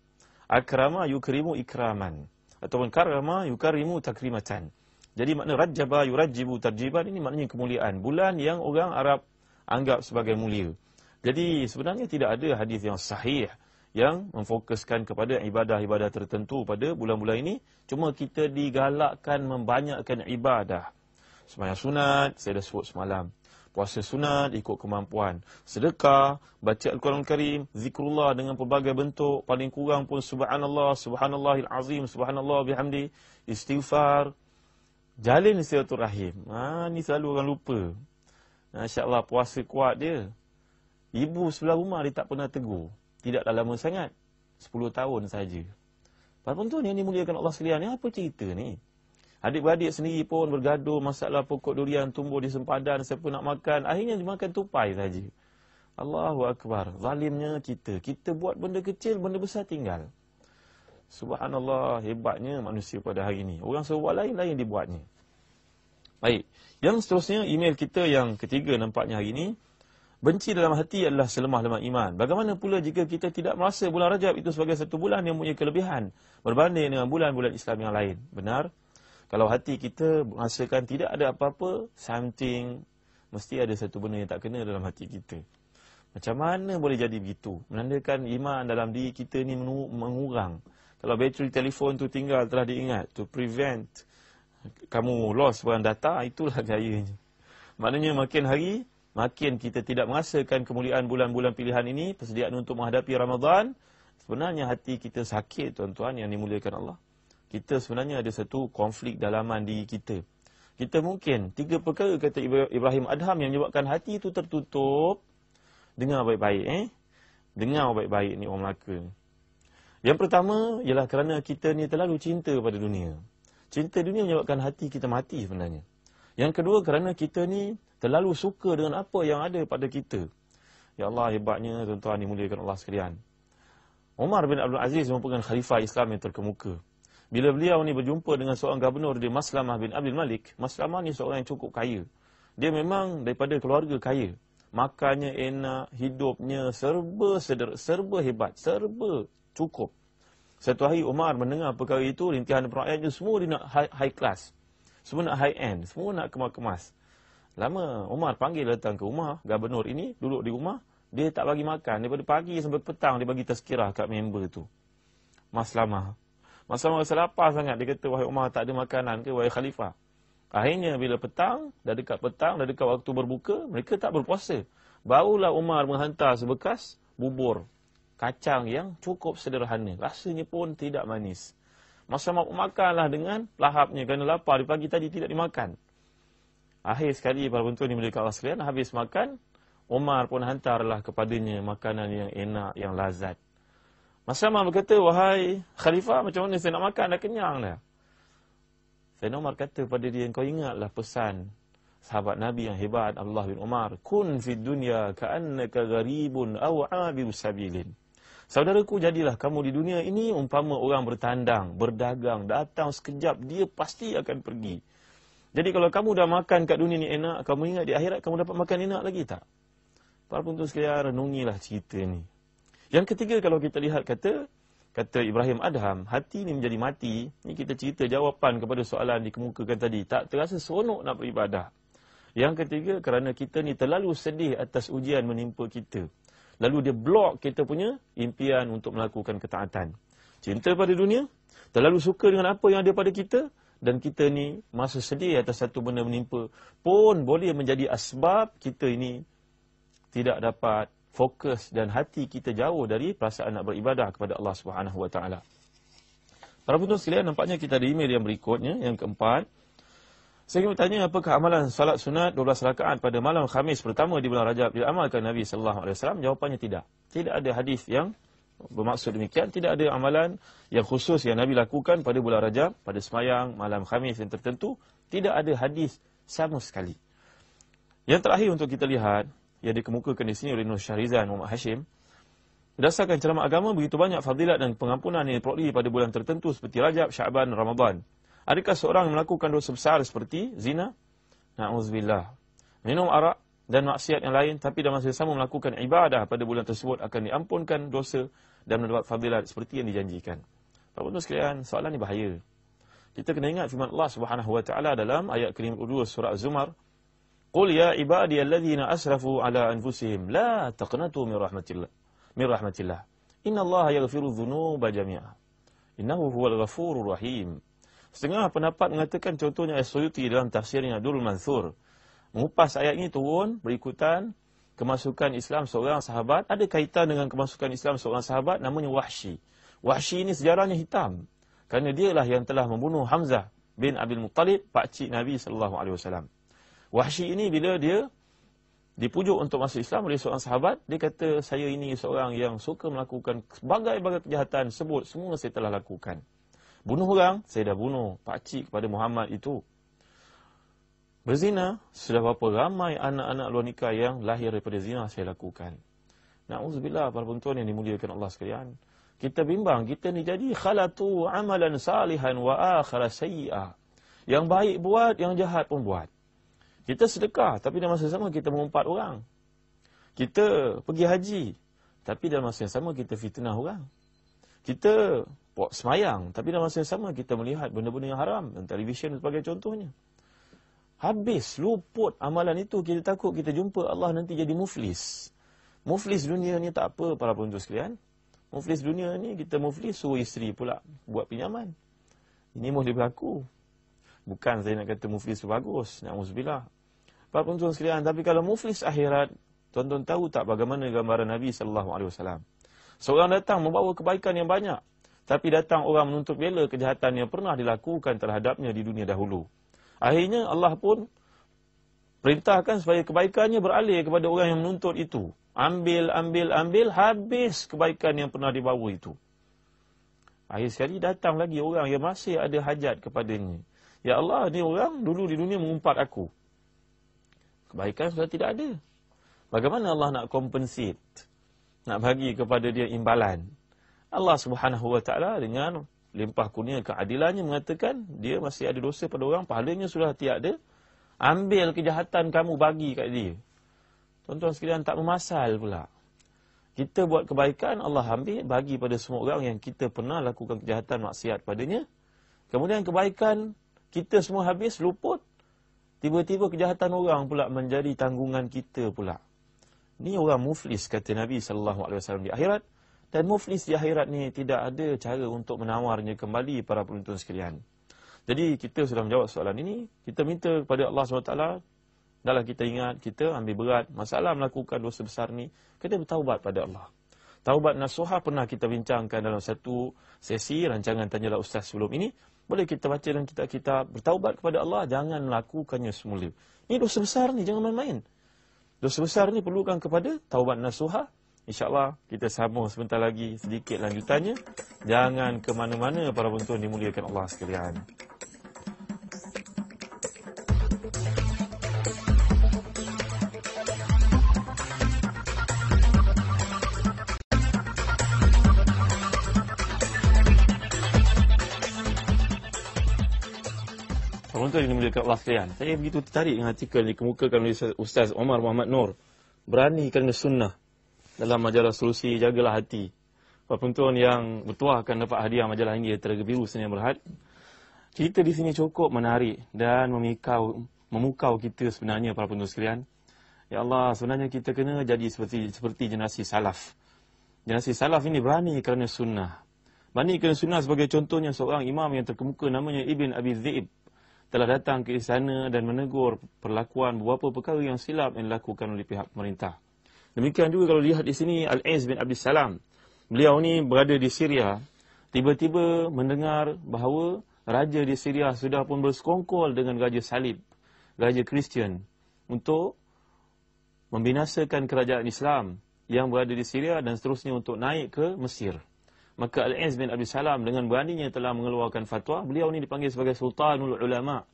Akrama yukrimu ikraman. Ataupun karama yukarimu takrimatan. Jadi makna rajaba yurajibu tarjiban ini maknanya kemuliaan. Bulan yang orang Arab anggap sebagai mulia. Jadi sebenarnya tidak ada hadis yang sahih yang memfokuskan kepada ibadah-ibadah tertentu pada bulan-bulan ini. Cuma kita digalakkan membanyakkan ibadah. Semayang sunat, saya dah sebut semalam puasa sunat ikut kemampuan. Sedekah, baca Al-Quran Karim, zikrullah dengan pelbagai bentuk, paling kurang pun subhanallah, subhanallahil azim, subhanallah bihamdi, istighfar, jalin silaturahim. Ha, ni selalu orang lupa. Masya-Allah puasa kuat dia. Ibu sebelah rumah dia tak pernah tegur. Tidaklah lama sangat. 10 tahun saja. Walaupun tu ni muliakan Allah sekalian. Ni apa cerita ni? Adik-beradik sendiri pun bergaduh masalah pokok durian tumbuh di sempadan, siapa nak makan, akhirnya dimakan tupai saja. Allahu Akbar, zalimnya kita. Kita buat benda kecil, benda besar tinggal. Subhanallah, hebatnya manusia pada hari ini. Orang buat lain-lain dibuatnya. Baik, yang seterusnya email kita yang ketiga nampaknya hari ini. Benci dalam hati adalah selemah-lemah iman. Bagaimana pula jika kita tidak merasa bulan Rajab itu sebagai satu bulan yang mempunyai kelebihan berbanding dengan bulan-bulan Islam yang lain? Benar? Kalau hati kita merasakan tidak ada apa-apa, something, mesti ada satu benda yang tak kena dalam hati kita. Macam mana boleh jadi begitu? Menandakan iman dalam diri kita ni mengurang. Kalau bateri telefon tu tinggal telah diingat, to prevent kamu lost barang data, itulah gayanya. Maknanya makin hari, makin kita tidak merasakan kemuliaan bulan-bulan pilihan ini, persediaan untuk menghadapi Ramadan, sebenarnya hati kita sakit, tuan-tuan, yang dimuliakan Allah kita sebenarnya ada satu konflik dalaman di kita. Kita mungkin, tiga perkara kata Ibrahim Adham yang menyebabkan hati itu tertutup. Dengar baik-baik eh. Dengar baik-baik ni orang Melaka. Yang pertama ialah kerana kita ni terlalu cinta pada dunia. Cinta dunia menyebabkan hati kita mati sebenarnya. Yang kedua kerana kita ni terlalu suka dengan apa yang ada pada kita. Ya Allah hebatnya tuan-tuan dimuliakan Allah sekalian. Umar bin Abdul Aziz merupakan khalifah Islam yang terkemuka. Bila beliau ni berjumpa dengan seorang gubernur di Maslamah bin Abdul Malik, Maslamah ni seorang yang cukup kaya. Dia memang daripada keluarga kaya. Makannya enak, hidupnya serba seder, serba hebat, serba cukup. Satu hari Umar mendengar perkara itu, rintihan rakyatnya semua dia nak high, high class. Semua nak high end, semua nak kemas-kemas. Lama Umar panggil datang ke rumah, gubernur ini duduk di rumah, dia tak bagi makan. Daripada pagi sampai petang dia bagi tazkirah kat member tu. Maslamah. Masa-masa lapar sangat dia kata wahai Umar tak ada makanan ke wahai khalifah. Akhirnya bila petang, dah dekat petang, dah dekat waktu berbuka, mereka tak berpuasa. Barulah Umar menghantar sebekas bubur kacang yang cukup sederhana. Rasanya pun tidak manis. Masa mak makanlah dengan lahapnya kerana lapar di pagi tadi tidak dimakan. Akhir sekali para bentuk ini mereka Allah sekalian habis makan, Umar pun hantarlah kepadanya makanan yang enak, yang lazat. Maslamah berkata, wahai khalifah, macam mana saya nak makan, dah kenyang dah. Sayyidina Umar kata pada dia, kau ingatlah pesan sahabat Nabi yang hebat, Allah bin Umar. Kun fid dunya ka'annaka gharibun aw abiru sabilin. Saudaraku, jadilah kamu di dunia ini umpama orang bertandang, berdagang, datang sekejap, dia pasti akan pergi. Jadi kalau kamu dah makan kat dunia ni enak, kamu ingat di akhirat kamu dapat makan enak lagi tak? Para pun sekalian, renungilah cerita ni. Yang ketiga kalau kita lihat kata kata Ibrahim Adham, hati ni menjadi mati. Ini kita cerita jawapan kepada soalan dikemukakan tadi. Tak terasa seronok nak beribadah. Yang ketiga kerana kita ni terlalu sedih atas ujian menimpa kita. Lalu dia blok kita punya impian untuk melakukan ketaatan. Cinta pada dunia, terlalu suka dengan apa yang ada pada kita, dan kita ni masa sedih atas satu benda menimpa pun boleh menjadi asbab kita ini tidak dapat fokus dan hati kita jauh dari perasaan nak beribadah kepada Allah Subhanahu Wa Taala. Para penonton sekalian, nampaknya kita ada email yang berikutnya, yang keempat. Saya ingin bertanya, apakah amalan salat sunat 12 rakaat pada malam Khamis pertama di bulan Rajab diamalkan Nabi sallallahu alaihi wasallam? Jawapannya tidak. Tidak ada hadis yang bermaksud demikian. Tidak ada amalan yang khusus yang Nabi lakukan pada bulan Rajab pada semayang malam Khamis yang tertentu. Tidak ada hadis sama sekali. Yang terakhir untuk kita lihat yang dikemukakan di sini oleh Nur Syahrizan Muhammad Hashim. Berdasarkan ceramah agama begitu banyak fadilat dan pengampunan yang diperoleh pada bulan tertentu seperti Rajab, Syaban, Ramadan adakah seorang melakukan dosa besar seperti zina na'udzubillah minum arak dan maksiat yang lain tapi dalam masa sama melakukan ibadah pada bulan tersebut akan diampunkan dosa dan mendapat fadilat seperti yang dijanjikan. Pak Putu sekalian, soalan ini bahaya. Kita kena ingat firman Allah Subhanahu wa taala dalam ayat ke-52 surah Az-Zumar, "Qul ya ibadiyalladzina asrafu ala anfusihim la taqnatu min rahmatillah." Min rahmatillah. Inna Allah yaghfiru dhunuba jami'a. Innahu huwal ghafurur rahim. Setengah pendapat mengatakan contohnya As-Suyuti dalam tafsirnya Abdul Mansur mengupas ayat ini turun berikutan kemasukan Islam seorang sahabat ada kaitan dengan kemasukan Islam seorang sahabat namanya Wahsy. Wahsy ini sejarahnya hitam kerana dialah yang telah membunuh Hamzah bin Abil Muttalib pak cik Nabi wasallam. Wahsy ini bila dia dipujuk untuk masuk Islam oleh seorang sahabat, dia kata saya ini seorang yang suka melakukan berbagai-bagai kejahatan sebut semua saya telah lakukan. Bunuh orang, saya dah bunuh pak cik kepada Muhammad itu berzina, sudah berapa ramai anak-anak luar nikah yang lahir daripada zina saya lakukan. Na'udzubillah para penonton yang dimuliakan Allah sekalian. Kita bimbang, kita ni jadi khalatu amalan salihan wa akhara sayyi'ah. Yang baik buat, yang jahat pun buat. Kita sedekah, tapi dalam masa yang sama kita mengumpat orang. Kita pergi haji, tapi dalam masa yang sama kita fitnah orang. Kita buat semayang, tapi dalam masa yang sama kita melihat benda-benda yang haram dan televisyen sebagai contohnya. Habis, luput amalan itu, kita takut kita jumpa Allah nanti jadi muflis. Muflis dunia ni tak apa para penonton sekalian. Muflis dunia ni, kita muflis suruh isteri pula buat pinjaman. Ini boleh berlaku. Bukan saya nak kata muflis itu bagus. Na'udzubillah. Para penonton sekalian, tapi kalau muflis akhirat, tuan-tuan tahu tak bagaimana gambaran Nabi SAW. Seorang datang membawa kebaikan yang banyak. Tapi datang orang menuntut bela kejahatan yang pernah dilakukan terhadapnya di dunia dahulu. Akhirnya Allah pun perintahkan supaya kebaikannya beralih kepada orang yang menuntut itu. Ambil, ambil, ambil, habis kebaikan yang pernah dibawa itu. Akhir sekali datang lagi orang yang masih ada hajat kepadanya. Ya Allah, ni orang dulu di dunia mengumpat aku. Kebaikan sudah tidak ada. Bagaimana Allah nak compensate? Nak bagi kepada dia imbalan? Allah subhanahu wa ta'ala dengan limpah kurnia keadilannya mengatakan dia masih ada dosa pada orang, pahalanya sudah tiada. Ambil kejahatan kamu bagi kat dia. Tuan-tuan sekalian tak memasal pula. Kita buat kebaikan, Allah ambil bagi pada semua orang yang kita pernah lakukan kejahatan maksiat padanya. Kemudian kebaikan kita semua habis, luput. Tiba-tiba kejahatan orang pula menjadi tanggungan kita pula. Ini orang muflis kata Nabi SAW di akhirat. Dan muflis di akhirat ni tidak ada cara untuk menawarnya kembali para penonton sekalian. Jadi kita sudah menjawab soalan ini. Kita minta kepada Allah SWT. Dalam kita ingat, kita ambil berat masalah melakukan dosa besar ni. Kita bertaubat pada Allah. Taubat nasuhah pernah kita bincangkan dalam satu sesi rancangan Tanyalah Ustaz sebelum ini. Boleh kita baca dalam kitab-kitab bertaubat kepada Allah. Jangan melakukannya semula. Ini dosa besar ni, jangan main-main. Dosa besar ni perlukan kepada taubat nasuhah InsyaAllah kita sambung sebentar lagi sedikit lanjutannya. Jangan ke mana-mana para penonton dimuliakan Allah sekalian. Penonton dimuliakan Allah sekalian. Saya begitu tertarik dengan artikel yang dikemukakan oleh Ustaz Omar Muhammad Nur. Berani kerana sunnah dalam majalah solusi jagalah hati. Para penonton yang bertuah akan dapat hadiah majalah ini Teraga Biru Senin Berhad. Cerita di sini cukup menarik dan memikau, memukau kita sebenarnya para penonton sekalian. Ya Allah, sebenarnya kita kena jadi seperti seperti generasi salaf. Generasi salaf ini berani kerana sunnah. Berani kerana sunnah sebagai contohnya seorang imam yang terkemuka namanya Ibn Abi Zaib. Telah datang ke istana dan menegur perlakuan beberapa perkara yang silap yang dilakukan oleh pihak pemerintah. Demikian juga kalau lihat di sini Al-Aiz bin Abdul Salam. Beliau ni berada di Syria. Tiba-tiba mendengar bahawa raja di Syria sudah pun bersekongkol dengan raja salib. Raja Kristian. Untuk membinasakan kerajaan Islam yang berada di Syria dan seterusnya untuk naik ke Mesir. Maka Al-Iz bin Abi Salam dengan beraninya telah mengeluarkan fatwa. Beliau ini dipanggil sebagai Sultanul Ulama.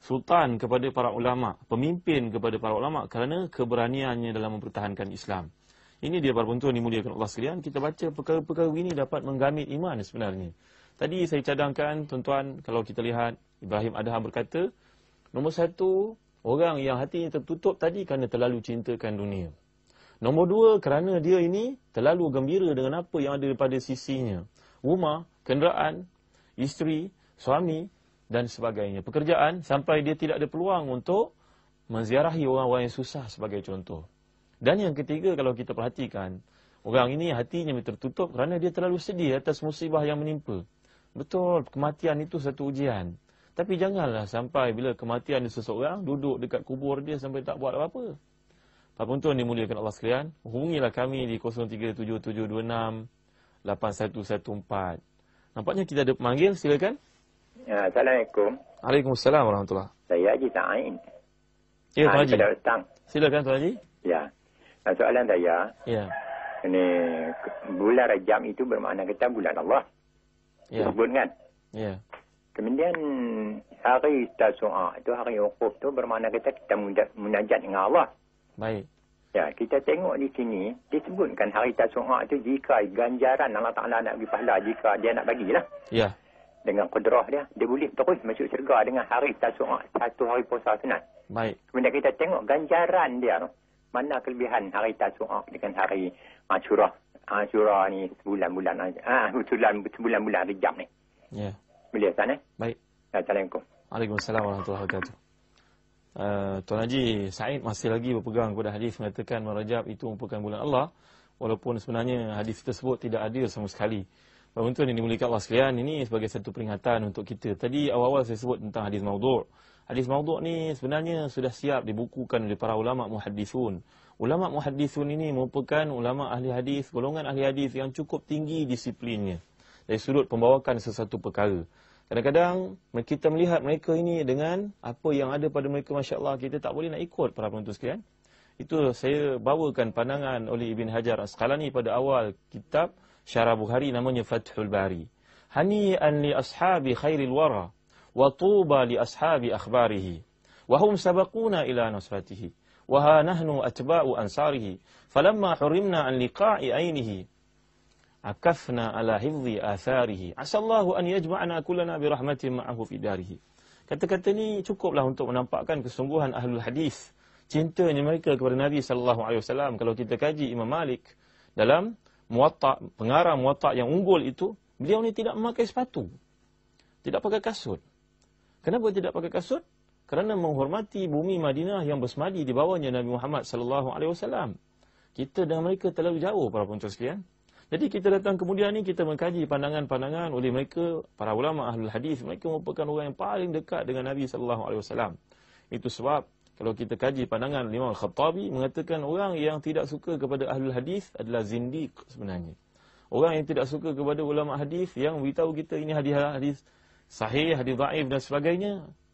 Sultan kepada para ulama. Pemimpin kepada para ulama kerana keberaniannya dalam mempertahankan Islam. Ini dia para penonton dimuliakan Allah sekalian. Kita baca perkara-perkara ini dapat menggamit iman sebenarnya. Tadi saya cadangkan tuan-tuan kalau kita lihat Ibrahim Adham berkata. Nombor satu, Orang yang hatinya tertutup tadi kerana terlalu cintakan dunia. Nombor dua, kerana dia ini terlalu gembira dengan apa yang ada pada sisinya. Rumah, kenderaan, isteri, suami dan sebagainya. Pekerjaan sampai dia tidak ada peluang untuk menziarahi orang-orang yang susah sebagai contoh. Dan yang ketiga, kalau kita perhatikan, orang ini hatinya tertutup kerana dia terlalu sedih atas musibah yang menimpa. Betul, kematian itu satu ujian. Tapi janganlah sampai bila kematian seseorang duduk dekat kubur dia sampai tak buat apa-apa. Pak Puntun dimuliakan Allah sekalian, hubungilah kami di 0377268114. Nampaknya kita ada pemanggil, silakan. Ya, Assalamualaikum. Waalaikumsalam warahmatullahi Saya Haji Sa'in. Ya, Tuan Haji. Pada Silakan Tuan Haji. Ya. Nah, soalan saya. Ya. Ini bulan Rajab itu bermakna kita bulan Allah. Ya. Sebut kan? Ya. Kemudian hari Tasu'a itu hari wukuf tu bermakna kita kita munajat dengan Allah. Baik. Ya, kita tengok di sini disebutkan hari Tasu'a itu jika ganjaran Allah Taala nak bagi pahala jika dia nak bagilah. Ya. Dengan kudrah dia, dia boleh terus masuk syurga dengan hari Tasu'a satu hari puasa sunat. Baik. Kemudian kita tengok ganjaran dia tu. Mana kelebihan hari Tasu'a dengan hari Ashura. Ashura ni sebulan-bulan ah sebulan-bulan Rejab ni. Ya. Boleh Ustaz eh? Baik. Assalamualaikum. Waalaikumsalam warahmatullahi wabarakatuh. Uh, Tuan Haji Said masih lagi berpegang kepada hadis mengatakan Rajab itu merupakan bulan Allah walaupun sebenarnya hadis tersebut tidak adil sama sekali. Bahawa tuan ini dimuliakan Allah sekalian ini sebagai satu peringatan untuk kita. Tadi awal-awal saya sebut tentang hadis maudhu'. Hadis maudhu' ni sebenarnya sudah siap dibukukan oleh para ulama muhaddisun. Ulama muhaddisun ini merupakan ulama ahli hadis, golongan ahli hadis yang cukup tinggi disiplinnya dari sudut pembawakan sesuatu perkara. Kadang-kadang kita melihat mereka ini dengan apa yang ada pada mereka, Masya Allah, kita tak boleh nak ikut para penonton sekalian. Itu saya bawakan pandangan oleh Ibn Hajar Asqalani pada awal kitab Syarah Bukhari namanya Fathul Bari. Hani'an li ashabi khairil wara wa tuba li ashabi akhbarihi. Wahum sabakuna ila nusratihi. Waha nahnu atba'u ansarihi. Falamma hurimna an liqa'i ainihi akafna ala hifzi atharihi asallahu an yajma'ana kullana bi rahmatin ma'ahu fi darihi kata-kata ni cukuplah untuk menampakkan kesungguhan ahlul hadis cintanya mereka kepada Nabi sallallahu alaihi wasallam kalau kita kaji Imam Malik dalam muwatta pengarang muwatta yang unggul itu beliau ni tidak memakai sepatu. Tidak pakai kasut. Kenapa tidak pakai kasut? Kerana menghormati bumi Madinah yang bersemadi di bawahnya Nabi Muhammad sallallahu alaihi wasallam. Kita dengan mereka terlalu jauh para penonton sekalian. Jadi kita datang kemudian ni kita mengkaji pandangan-pandangan oleh mereka para ulama ahlul hadis. Mereka merupakan orang yang paling dekat dengan Nabi sallallahu alaihi wasallam. Itu sebab kalau kita kaji pandangan Imam Al-Khattabi mengatakan orang yang tidak suka kepada ahlul hadis adalah zindiq sebenarnya. Orang yang tidak suka kepada ulama hadis yang beritahu kita ini hadis-hadis sahih, hadis dhaif dan sebagainya,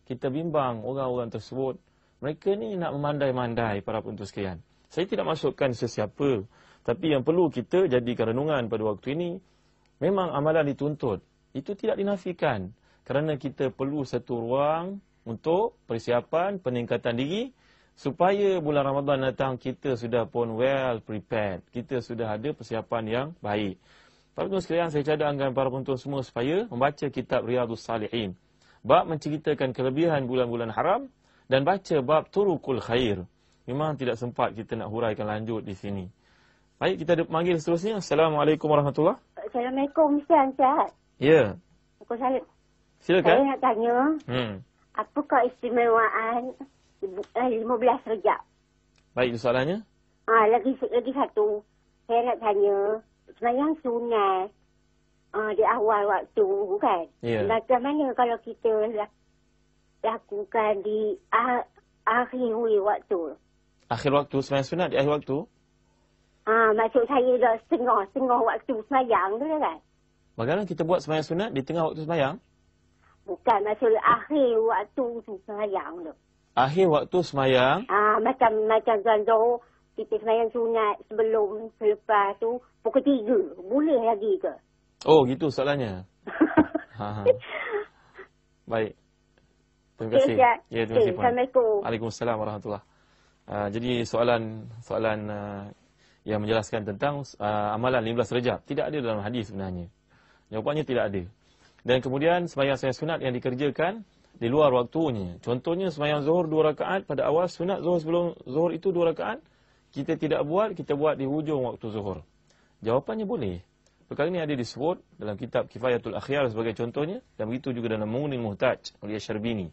kita bimbang orang-orang tersebut. Mereka ni nak memandai-mandai para penonton sekalian. Saya tidak masukkan sesiapa tapi yang perlu kita jadikan renungan pada waktu ini, memang amalan dituntut. Itu tidak dinafikan. Kerana kita perlu satu ruang untuk persiapan, peningkatan diri, supaya bulan Ramadan datang kita sudah pun well prepared. Kita sudah ada persiapan yang baik. Para penonton sekalian, saya cadangkan para penonton semua supaya membaca kitab Riyadus Salihin. Bab menceritakan kelebihan bulan-bulan haram dan baca bab Turukul Khair. Memang tidak sempat kita nak huraikan lanjut di sini. Baik, kita ada panggil seterusnya. Assalamualaikum warahmatullahi Assalamualaikum, Ustaz. Ya. Aku saya, Silakan. Saya nak tanya, hmm. Apakah istimewaan 15 eh, rejab? Baik, soalannya? Ah, lagi lagi satu. Saya nak tanya, semayang sunat uh, di awal waktu kan? Macam mana kalau kita lah, lakukan di ah, akhir waktu? Akhir waktu semayang sunat di akhir waktu? Ah, maksud saya dah setengah-setengah waktu semayang tu kan? Bagaimana kita buat semayang sunat di tengah waktu semayang? Bukan, maksud akhir waktu tu semayang tu. Akhir waktu semayang? Ah, macam macam tuan Zohor, kita semayang sunat sebelum, selepas tu, pukul tiga. Boleh lagi ke? Oh, gitu soalannya. ha, ha. Baik. Terima kasih. Okay, ya, terima kasih. Okay, Assalamualaikum. Waalaikumsalam warahmatullahi uh, Jadi soalan soalan uh, yang menjelaskan tentang uh, amalan 15 rejab. Tidak ada dalam hadis sebenarnya. Jawapannya tidak ada. Dan kemudian semayang saya sunat yang dikerjakan di luar waktunya. Contohnya semayang zuhur dua rakaat pada awal sunat zuhur sebelum zuhur itu dua rakaat. Kita tidak buat, kita buat di hujung waktu zuhur. Jawapannya boleh. Perkara ini ada disebut dalam kitab Kifayatul Akhyar sebagai contohnya. Dan begitu juga dalam Mungnil Muhtaj oleh Syarbini.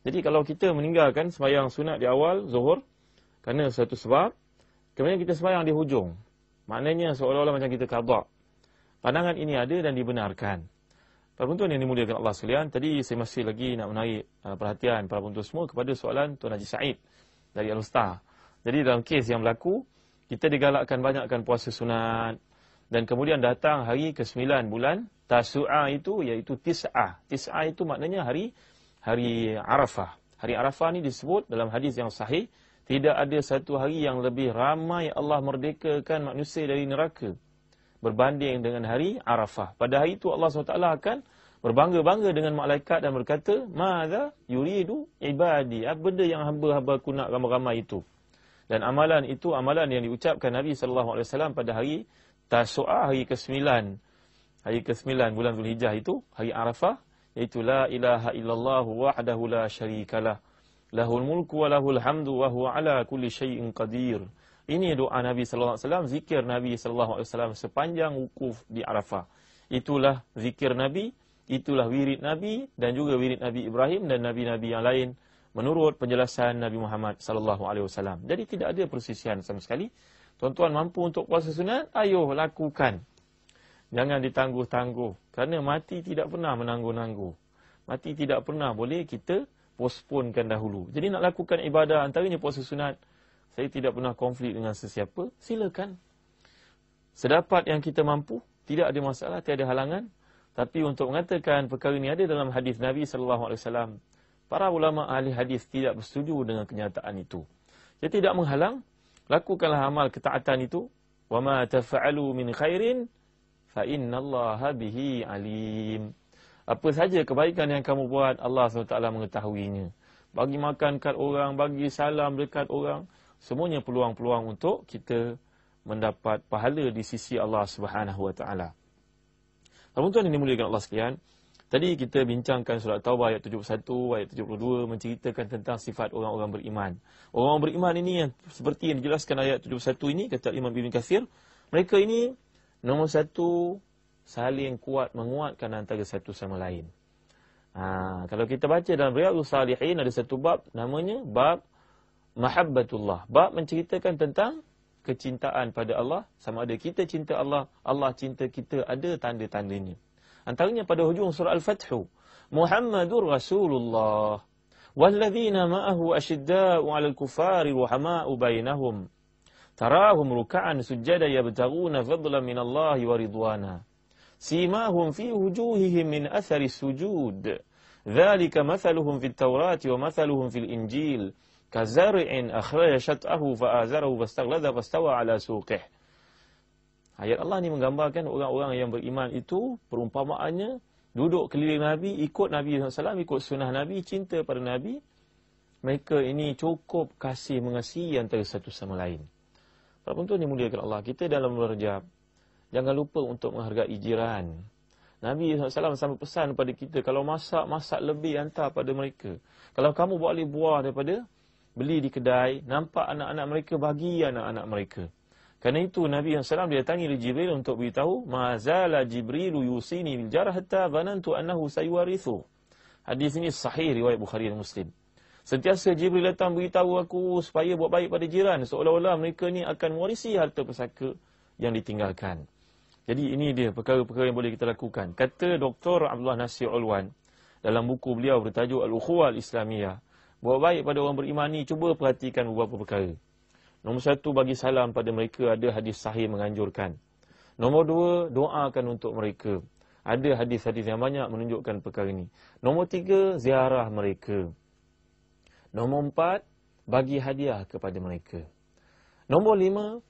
Jadi kalau kita meninggalkan semayang sunat di awal zuhur. Kerana satu sebab. Kemudian kita semayang di hujung. Maknanya seolah-olah macam kita kabar. Pandangan ini ada dan dibenarkan. Para penonton yang dimuliakan Allah sekalian, tadi saya masih lagi nak menarik uh, perhatian para penonton semua kepada soalan Tuan Haji Said dari Al-Ustah. Jadi dalam kes yang berlaku, kita digalakkan banyakkan puasa sunat dan kemudian datang hari ke-9 bulan Tasu'a itu iaitu Tis'ah. Tis'ah itu maknanya hari hari Arafah. Hari Arafah ni disebut dalam hadis yang sahih, tidak ada satu hari yang lebih ramai Allah merdekakan manusia dari neraka berbanding dengan hari Arafah. Pada hari itu Allah SWT akan berbangga-bangga dengan malaikat dan berkata, Mada yuridu ibadi. Apa benda yang hamba-hamba aku nak ramai-ramai itu? Dan amalan itu amalan yang diucapkan Nabi SAW pada hari Tasu'ah, hari ke-9. Hari ke-9 bulan Zulhijjah itu, hari Arafah. Iaitu La ilaha illallah wa'adahu la syarikalah. Lahul mulku wa lahul hamdu wa huwa ala kulli syai'in qadir. Ini doa Nabi sallallahu alaihi wasallam, zikir Nabi sallallahu alaihi wasallam sepanjang wukuf di Arafah. Itulah zikir Nabi, itulah wirid Nabi dan juga wirid Nabi Ibrahim dan nabi-nabi yang lain menurut penjelasan Nabi Muhammad sallallahu alaihi wasallam. Jadi tidak ada persisian sama sekali. Tuan-tuan mampu untuk puasa sunat, ayo lakukan. Jangan ditangguh-tangguh kerana mati tidak pernah menangguh-nangguh. Mati tidak pernah boleh kita postponekan dahulu. Jadi nak lakukan ibadah antaranya puasa sunat, saya tidak pernah konflik dengan sesiapa, silakan. Sedapat yang kita mampu, tidak ada masalah, tiada halangan. Tapi untuk mengatakan perkara ini ada dalam hadis Nabi sallallahu alaihi wasallam, para ulama ahli hadis tidak bersetuju dengan kenyataan itu. Dia tidak menghalang, lakukanlah amal ketaatan itu. Wa ma taf'alu min khairin fa innallaha bihi alim. Apa saja kebaikan yang kamu buat, Allah SWT mengetahuinya. Bagi makan kat orang, bagi salam dekat orang, semuanya peluang-peluang untuk kita mendapat pahala di sisi Allah Subhanahu Wa Taala. Tuan-tuan yang dimuliakan Allah sekalian, tadi kita bincangkan surat Taubah ayat 71, ayat 72 menceritakan tentang sifat orang-orang beriman. Orang-orang beriman ini yang seperti yang dijelaskan ayat 71 ini kata Imam Ibn Kathir, mereka ini nombor satu saling kuat menguatkan antara satu sama lain. Ha, kalau kita baca dalam Riyadhus Salihin ada satu bab namanya bab mahabbatullah. Bab menceritakan tentang kecintaan pada Allah. Sama ada kita cinta Allah, Allah cinta kita, ada tanda-tandanya. Antaranya pada hujung surah Al-Fathu. Muhammadur Rasulullah. Walladzina ma'ahu ashidda'u 'alal kufari ruhama'u bainahum. Tarahum ruk'an sujada yabtaghuna fadlan min Allah wa ridwana. Simahum fi wujuhihim min athari sujud. Dhalika mathaluhum fit Tawrat wa mathaluhum fil Injil. Kazari'in akhraja syat'ahu fa'azarahu fastaghlada fastawa ala suqih. Ayat Allah ni menggambarkan orang-orang yang beriman itu perumpamaannya duduk keliling Nabi, ikut Nabi SAW, ikut sunnah Nabi, cinta pada Nabi. Mereka ini cukup kasih mengasihi antara satu sama lain. Para penonton dimuliakan Allah, kita dalam berjab. Jangan lupa untuk menghargai jiran. Nabi SAW sampai pesan kepada kita, kalau masak, masak lebih hantar pada mereka. Kalau kamu boleh buah daripada beli di kedai, nampak anak-anak mereka bagi anak-anak mereka. Karena itu Nabi SAW dia tanya Jibril untuk beritahu, Mazala Jibril yusini bil jarah hatta zanantu annahu sayuwarithu. Hadis ini sahih riwayat Bukhari dan Muslim. Sentiasa Jibril datang beritahu aku supaya buat baik pada jiran. Seolah-olah mereka ni akan mewarisi harta pesaka yang ditinggalkan. Jadi ini dia perkara-perkara yang boleh kita lakukan. Kata Dr. Abdullah Nasir Ulwan dalam buku beliau bertajuk Al-Ukhuwah Al-Islamiyah. Buat baik pada orang beriman ni, cuba perhatikan beberapa perkara. Nombor satu, bagi salam pada mereka ada hadis sahih menganjurkan. Nombor dua, doakan untuk mereka. Ada hadis-hadis yang banyak menunjukkan perkara ini. Nombor tiga, ziarah mereka. Nombor empat, bagi hadiah kepada mereka. Nombor lima,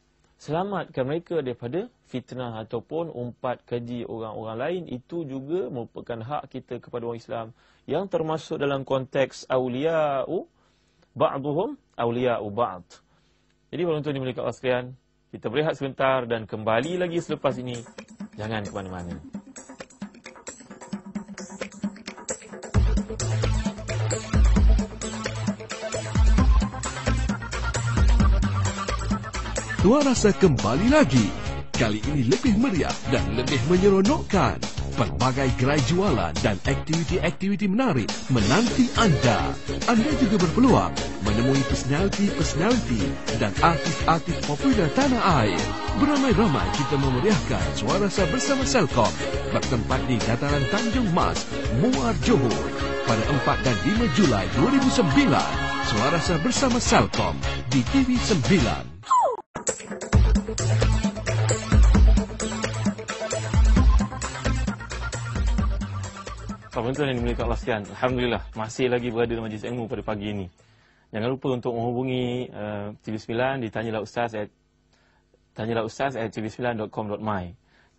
selamatkan mereka daripada fitnah ataupun umpat keji orang-orang lain. Itu juga merupakan hak kita kepada orang Islam. Yang termasuk dalam konteks awliya'u ba'duhum awliya'u ba'd. Jadi kalau tuan dimiliki Allah sekalian, kita berehat sebentar dan kembali lagi selepas ini. Jangan ke mana-mana. Tua rasa kembali lagi. Kali ini lebih meriah dan lebih menyeronokkan. Pelbagai gerai jualan dan aktiviti-aktiviti menarik menanti anda. Anda juga berpeluang menemui personaliti-personaliti dan artis-artis popular tanah air. Beramai-ramai kita memeriahkan Suara Rasa bersama Selcom bertempat di dataran Tanjung Mas, Muar Johor pada 4 dan 5 Julai 2009. Suara Rasa bersama Selcom di TV 9. Tuan-tuan yang dimiliki Allah sekalian, Alhamdulillah masih lagi berada dalam majlis ilmu pada pagi ini. Jangan lupa untuk menghubungi uh, TV9 di Tanyalah Ustaz at Tanyalah Ustaz at tv9.com.my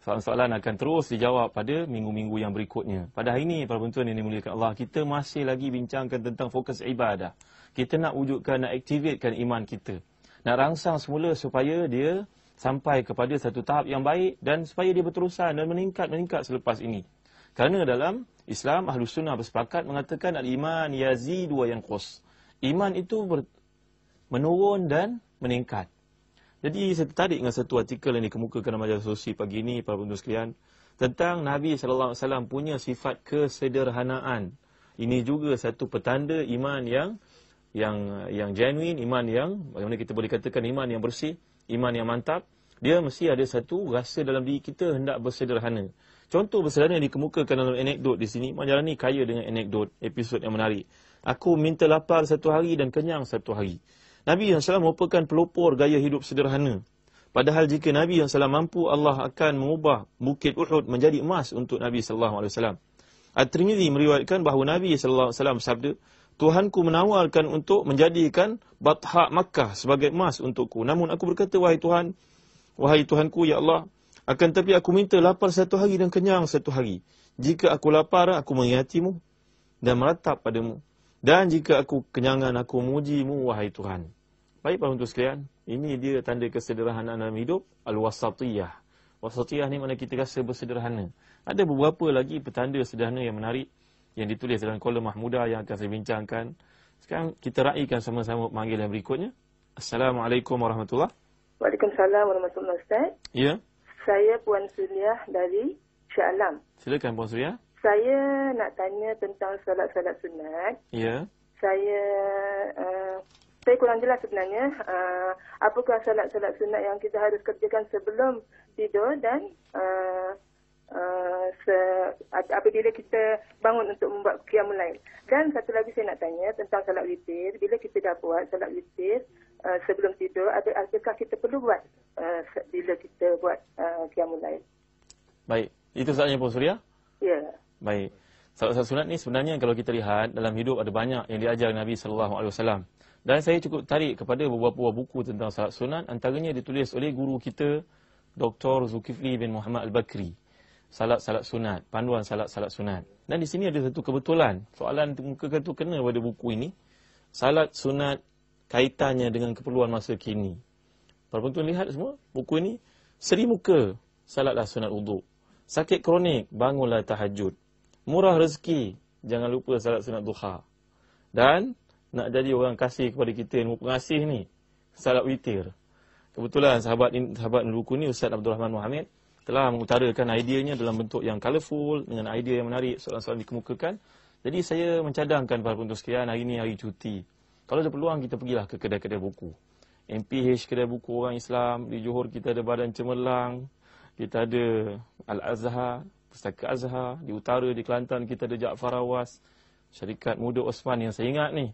Soalan-soalan akan terus dijawab pada minggu-minggu yang berikutnya. Pada hari ini, para penonton yang dimuliakan Allah, kita masih lagi bincangkan tentang fokus ibadah. Kita nak wujudkan, nak aktifkan iman kita. Nak rangsang semula supaya dia sampai kepada satu tahap yang baik dan supaya dia berterusan dan meningkat-meningkat selepas ini. Kerana dalam Islam, Ahlu Sunnah bersepakat mengatakan al-iman yazidu wa yanqus. Iman itu ber, menurun dan meningkat. Jadi saya tertarik dengan satu artikel yang dikemukakan dalam majalah sosial pagi ini, para penonton sekalian, tentang Nabi SAW punya sifat kesederhanaan. Ini juga satu petanda iman yang yang yang genuine, iman yang bagaimana kita boleh katakan iman yang bersih, iman yang mantap. Dia mesti ada satu rasa dalam diri kita hendak bersederhana. Contoh bersederhana yang dikemukakan dalam anekdot di sini. Majalah ni kaya dengan anekdot, episod yang menarik. Aku minta lapar satu hari dan kenyang satu hari. Nabi SAW merupakan pelopor gaya hidup sederhana. Padahal jika Nabi SAW mampu, Allah akan mengubah bukit Uhud menjadi emas untuk Nabi SAW. At-Tirmidhi meriwayatkan bahawa Nabi SAW sabda, Tuhanku menawarkan untuk menjadikan Batha Makkah sebagai emas untukku. Namun aku berkata, wahai Tuhan, wahai Tuhanku, ya Allah, akan tetapi aku minta lapar satu hari dan kenyang satu hari. Jika aku lapar, aku mengingatimu dan meratap padamu. Dan jika aku kenyangan, aku mujimu, wahai Tuhan. Baik, Pak Untuk sekalian. Ini dia tanda kesederhanaan dalam hidup. Al-Wasatiyah. Wasatiyah ni mana kita rasa bersederhana. Ada beberapa lagi petanda sederhana yang menarik yang ditulis dalam kolom Mahmudah yang akan saya bincangkan. Sekarang kita raikan sama-sama panggilan berikutnya. Assalamualaikum warahmatullahi wabarakatuh. Waalaikumsalam warahmatullahi wabarakatuh. Ya. Saya Puan Suriah dari Shah Alam. Silakan Puan Suriah. Saya nak tanya tentang salat-salat sunat. Ya. Saya uh, saya kurang jelas sebenarnya uh, apakah salat-salat sunat yang kita harus kerjakan sebelum tidur dan uh, uh, se, apabila kita bangun untuk membuat qiyamul lail. Dan satu lagi saya nak tanya tentang salat witir. Bila kita dah buat salat witir uh, sebelum tidur, adakah kita perlu buat uh, bila kita buat uh, qiyamul lail. Baik, itu soalnya Puan Suria? Ya. Baik. Salat-salat sunat ni sebenarnya kalau kita lihat dalam hidup ada banyak yang diajar Nabi sallallahu alaihi wasallam. Dan saya cukup tarik kepada beberapa buku tentang salat sunat antaranya ditulis oleh guru kita Dr. Zulkifli bin Muhammad Al-Bakri. Salat-salat sunat, panduan salat-salat sunat. Dan di sini ada satu kebetulan. Soalan muka tu kena pada buku ini. Salat sunat kaitannya dengan keperluan masa kini. Para penonton lihat semua buku ini seri muka salatlah sunat wuduk. Sakit kronik bangunlah tahajud. Murah rezeki jangan lupa salat sunat duha. Dan nak jadi orang kasih kepada kita yang pengasih ni salat witir. Kebetulan sahabat ini, sahabat buku ni Ustaz Abdul Rahman Muhammad telah mengutarakan ideanya dalam bentuk yang colourful dengan idea yang menarik soalan-soalan dikemukakan. Jadi saya mencadangkan para penonton sekalian hari ini hari cuti. Kalau ada peluang kita pergilah ke kedai-kedai buku. MPH kedai buku orang Islam. Di Johor kita ada Badan Cemerlang. Kita ada Al-Azhar, Pustaka Azhar. Di utara, di Kelantan kita ada Jaafar Awas. Syarikat Muda Osman yang saya ingat ni.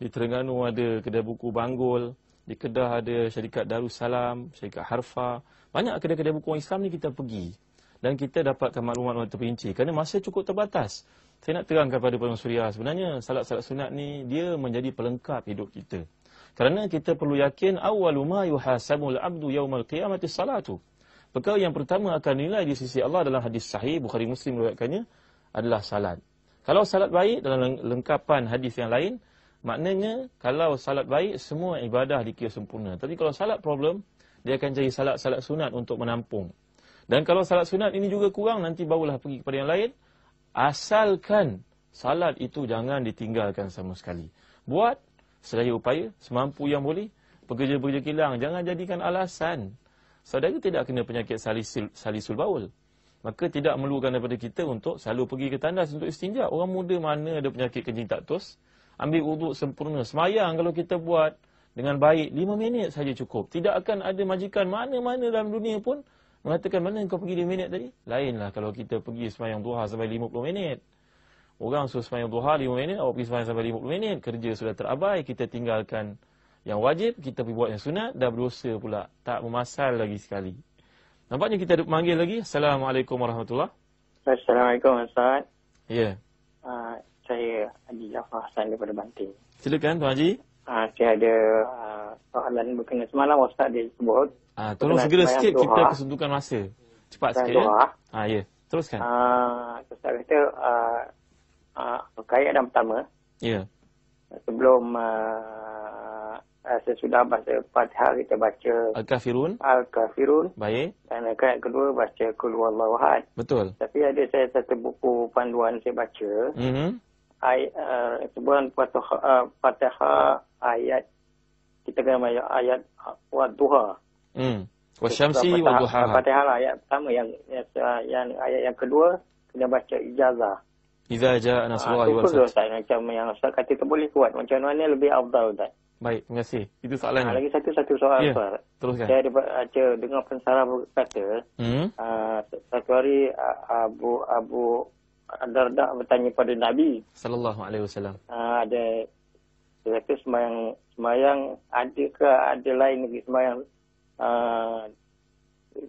Di Terengganu ada kedai buku Banggul. Di Kedah ada syarikat Darussalam, syarikat Harfa. Banyak kedai-kedai buku orang Islam ni kita pergi. Dan kita dapatkan maklumat-maklumat terperinci. Kerana masa cukup terbatas. Saya nak terangkan kepada Puan Suria, sebenarnya salat-salat sunat ni dia menjadi pelengkap hidup kita. Kerana kita perlu yakin awwalu ma yuhasabul abdu yaumal qiyamati salatu. Perkara yang pertama akan nilai di sisi Allah dalam hadis sahih Bukhari Muslim meriwayatkannya adalah salat. Kalau salat baik dalam lengkapan hadis yang lain, maknanya kalau salat baik semua ibadah dikira sempurna. Tapi kalau salat problem, dia akan jadi salat-salat sunat untuk menampung. Dan kalau salat sunat ini juga kurang, nanti barulah pergi kepada yang lain. Asalkan salat itu jangan ditinggalkan sama sekali. Buat sedaya upaya semampu yang boleh. Pekerja-pekerja kilang jangan jadikan alasan. Saudara tidak kena penyakit salisul, salisul baul. Maka tidak memerlukan daripada kita untuk selalu pergi ke tandas untuk istinja. Orang muda mana ada penyakit kencing tak tos ambil wuduk sempurna. Semayang kalau kita buat dengan baik 5 minit saja cukup. Tidak akan ada majikan mana-mana dalam dunia pun mengatakan mana kau pergi 5 minit tadi lainlah kalau kita pergi semayang duha sampai 50 minit Orang suruh semayang duha 5 minit, awak pergi semayang sampai 50 minit, kerja sudah terabai, kita tinggalkan yang wajib, kita pergi buat yang sunat, dah berdosa pula. Tak memasal lagi sekali. Nampaknya kita ada panggil lagi. Assalamualaikum warahmatullahi Assalamualaikum Ustaz. Ya. Yeah. Uh, saya Haji Jafar Hassan daripada Banting. Silakan Tuan Haji. Uh, saya ada uh, soalan berkenaan semalam Ustaz dia sebut. Uh, tolong segera sikit duha. kita kesuntukan masa. Cepat sikit ya. Ah, uh, ya. Yeah. Teruskan. Uh, Ustaz kata uh, uh, kaya yang pertama. Ya. Yeah. Sebelum uh, uh, sesudah baca Fatihah kita baca Al-Kafirun. Al-Kafirun. Baik. Dan ayat kedua baca Qul. Betul. Tapi ada saya satu buku panduan saya baca. Mhm. Ayat uh, Fatihah, uh, Fatihah ayat kita kena ayat ayat wa duha. Hmm. Wasyamsi wa duha. Fatihah lah ayat pertama yang, yang yang ayat yang kedua kena baca ijazah. Iza jaa nasrullah wal fath. Ah, macam yang Ustaz kata tu boleh kuat. Macam mana lebih afdal Ustaz? Baik, terima kasih. Itu soalan. Ha, lagi satu satu soal ya, Ustaz. Teruskan. Saya baca dengar pensarah kata, hmm? uh, satu hari uh, Abu Abu Darda bertanya pada Nabi sallallahu alaihi wasallam. Uh, ada dia kata semayang semayang ada ke ada lain lagi semayang uh,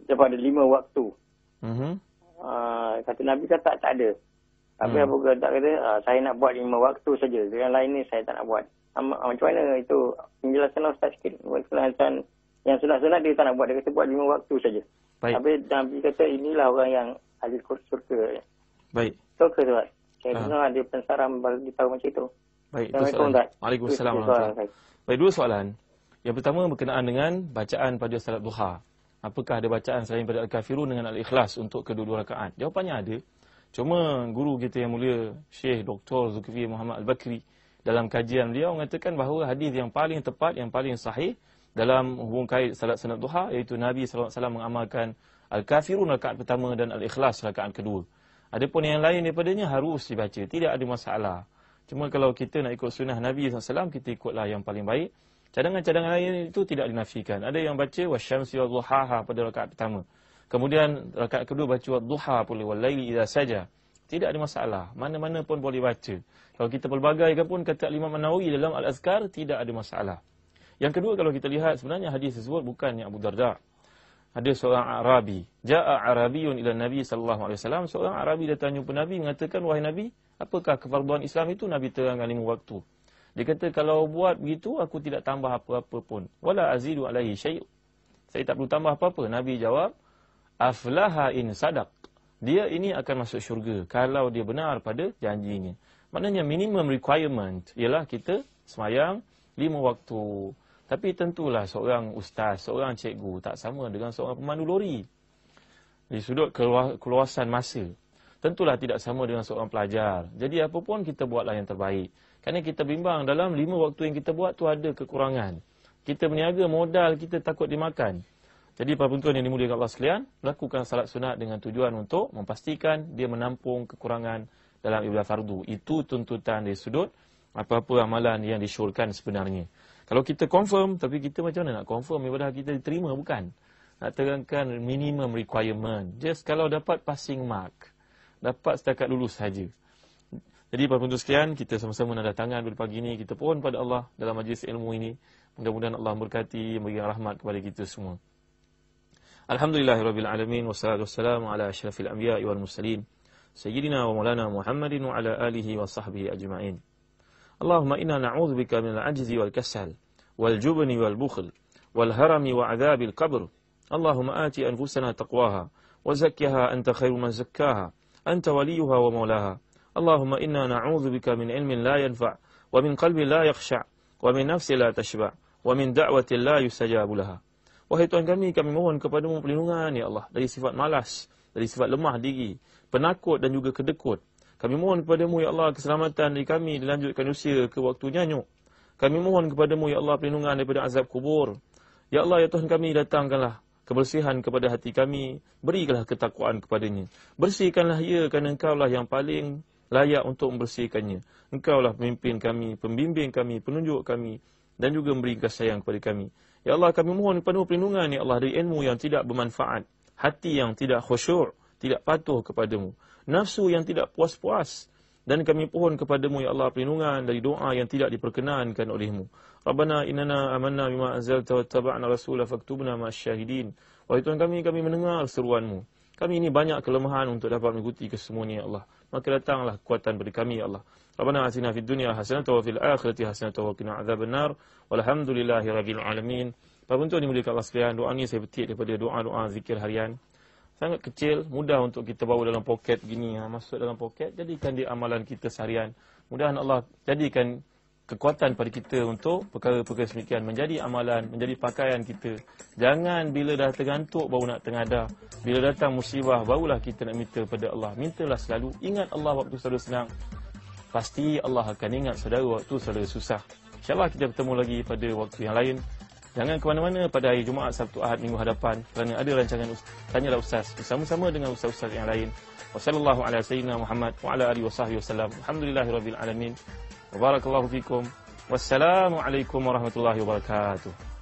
daripada lima waktu. Mhm. Uh, kata Nabi kata tak, tak ada. Tapi hmm. Abu Darda kata, ah, saya nak buat lima waktu saja. Yang lain ni saya tak nak buat. Um, macam mana itu penjelasan Ustaz sikit. Penjelasan yang sunat-sunat dia tak nak buat. Dia kata buat lima waktu saja. Baik. Tapi Nabi kata inilah orang yang ahli surga. Baik. So ke Tuan? Saya ha. dengar ada pensaram beritahu macam itu. Baik. Assalamualaikum Ustaz. Waalaikumsalam. Baik, dua soalan. Yang pertama berkenaan dengan bacaan pada salat duha. Apakah ada bacaan selain pada Al-Kafirun dengan Al-Ikhlas untuk kedua-dua rakaat? Jawapannya ada. Cuma guru kita yang mulia Syekh Dr. Zulkifli Muhammad Al-Bakri dalam kajian beliau mengatakan bahawa hadis yang paling tepat, yang paling sahih dalam hubung kait salat sunat duha iaitu Nabi SAW mengamalkan Al-Kafirun rakaat pertama dan Al-Ikhlas rakaat kedua. Adapun yang lain daripadanya harus dibaca. Tidak ada masalah. Cuma kalau kita nak ikut sunnah Nabi SAW, kita ikutlah yang paling baik. Cadangan-cadangan lain itu tidak dinafikan. Ada yang baca wasyamsi wa duhaha pada rakaat pertama. Kemudian rakaat kedua baca duha boleh walaili idza saja. Tidak ada masalah. Mana-mana pun boleh baca. Kalau kita pelbagai pun kata Imam An-Nawawi dalam Al-Azkar tidak ada masalah. Yang kedua kalau kita lihat sebenarnya hadis tersebut bukan yang Abu Darda. Ada seorang Arabi. Ja'a Arabiyun ila Nabi sallallahu alaihi wasallam. Seorang Arabi datang jumpa Nabi mengatakan wahai Nabi, apakah kefarduan Islam itu? Nabi terangkan lima waktu. Dia kata kalau buat begitu aku tidak tambah apa-apa pun. Wala azidu alaihi syai'. Saya tak perlu tambah apa-apa. Nabi jawab, aflaha in sadaq. Dia ini akan masuk syurga kalau dia benar pada janjinya. Maknanya minimum requirement ialah kita semayang lima waktu. Tapi tentulah seorang ustaz, seorang cikgu tak sama dengan seorang pemandu lori. Di sudut keluasan masa. Tentulah tidak sama dengan seorang pelajar. Jadi apa pun kita buatlah yang terbaik. Kerana kita bimbang dalam lima waktu yang kita buat tu ada kekurangan. Kita berniaga modal kita takut dimakan. Jadi para penonton yang dimuliakan Allah sekalian, lakukan salat sunat dengan tujuan untuk memastikan dia menampung kekurangan dalam ibadah fardu. Itu tuntutan dari sudut apa-apa amalan yang disyorkan sebenarnya. Kalau kita confirm, tapi kita macam mana nak confirm ibadah kita diterima, bukan? Nak terangkan minimum requirement. Just kalau dapat passing mark. Dapat setakat lulus saja. Jadi para penonton sekalian, kita sama-sama nak tangan pada pagi ini. Kita pohon pada Allah dalam majlis ilmu ini. Mudah-mudahan Allah berkati, memberikan rahmat kepada kita semua. Alhamdulillahirrabbilalamin. Wassalatu wassalamu ala ashrafil anbiya wal mursalin. Sayyidina wa maulana Muhammadin wa ala alihi wa sahbihi ajma'in. اللهم إنا نعوذ بك من العجز والكسل والجبن والبخل والهرم وعذاب القبر اللهم آتي أنفسنا تقواها وزكها أنت خير من زكاها أنت وليها ومولاها اللهم إنا نعوذ بك من علم لا ينفع ومن قلب لا يخشع ومن نفس لا تشبع ومن دعوة لا يستجاب لها Wahai Tuhan kami, kami mohon kepadamu perlindungan, Ya Allah, dari sifat malas, dari sifat lemah diri, penakut dan juga kedekut kami mohon kepadamu, Ya Allah, keselamatan dari kami dilanjutkan usia ke waktu nyanyuk. Kami mohon kepadamu, Ya Allah, perlindungan daripada azab kubur. Ya Allah, Ya Tuhan kami, datangkanlah kebersihan kepada hati kami. Berikanlah ketakwaan kepadanya. Bersihkanlah ia kerana engkau lah yang paling layak untuk membersihkannya. Engkau lah pemimpin kami, pembimbing kami, penunjuk kami dan juga memberi kasih sayang kepada kami. Ya Allah, kami mohon kepadamu perlindungan, Ya Allah, dari ilmu yang tidak bermanfaat. Hati yang tidak khusyuk, tidak patuh kepadamu nafsu yang tidak puas-puas dan kami pohon kepadamu ya Allah perlindungan dari doa yang tidak diperkenankan olehmu. Rabbana inna amanna bima anzalta wa taba'na rasula faktubna ma'asyahidin. Wahai Tuhan kami, kami mendengar seruanmu. Kami ini banyak kelemahan untuk dapat mengikuti kesemuanya ya Allah. Maka datanglah kekuatan bagi kami ya Allah. Rabbana atina fid dunya hasanatan wa fil akhirati hasanatan wa qina adzaban nar. Walhamdulillahi rabbil alamin. Para penonton dimuliakan Allah sekalian, doa ini saya petik daripada doa-doa zikir harian sangat kecil, mudah untuk kita bawa dalam poket begini, ha, masuk dalam poket, jadikan dia amalan kita seharian. Mudah Allah jadikan kekuatan pada kita untuk perkara-perkara semikian menjadi amalan, menjadi pakaian kita. Jangan bila dah tergantuk baru nak tengadah. Bila datang musibah barulah kita nak minta pada Allah. Mintalah selalu. Ingat Allah waktu saudara senang. Pasti Allah akan ingat saudara waktu saudara susah. InsyaAllah kita bertemu lagi pada waktu yang lain. Jangan ke mana-mana pada hari Jumaat, Sabtu, Ahad, Minggu hadapan kerana ada rancangan Tanyalah Ustaz bersama-sama dengan Ustaz-Ustaz yang lain. Wassalamualaikum warahmatullahi wabarakatuh.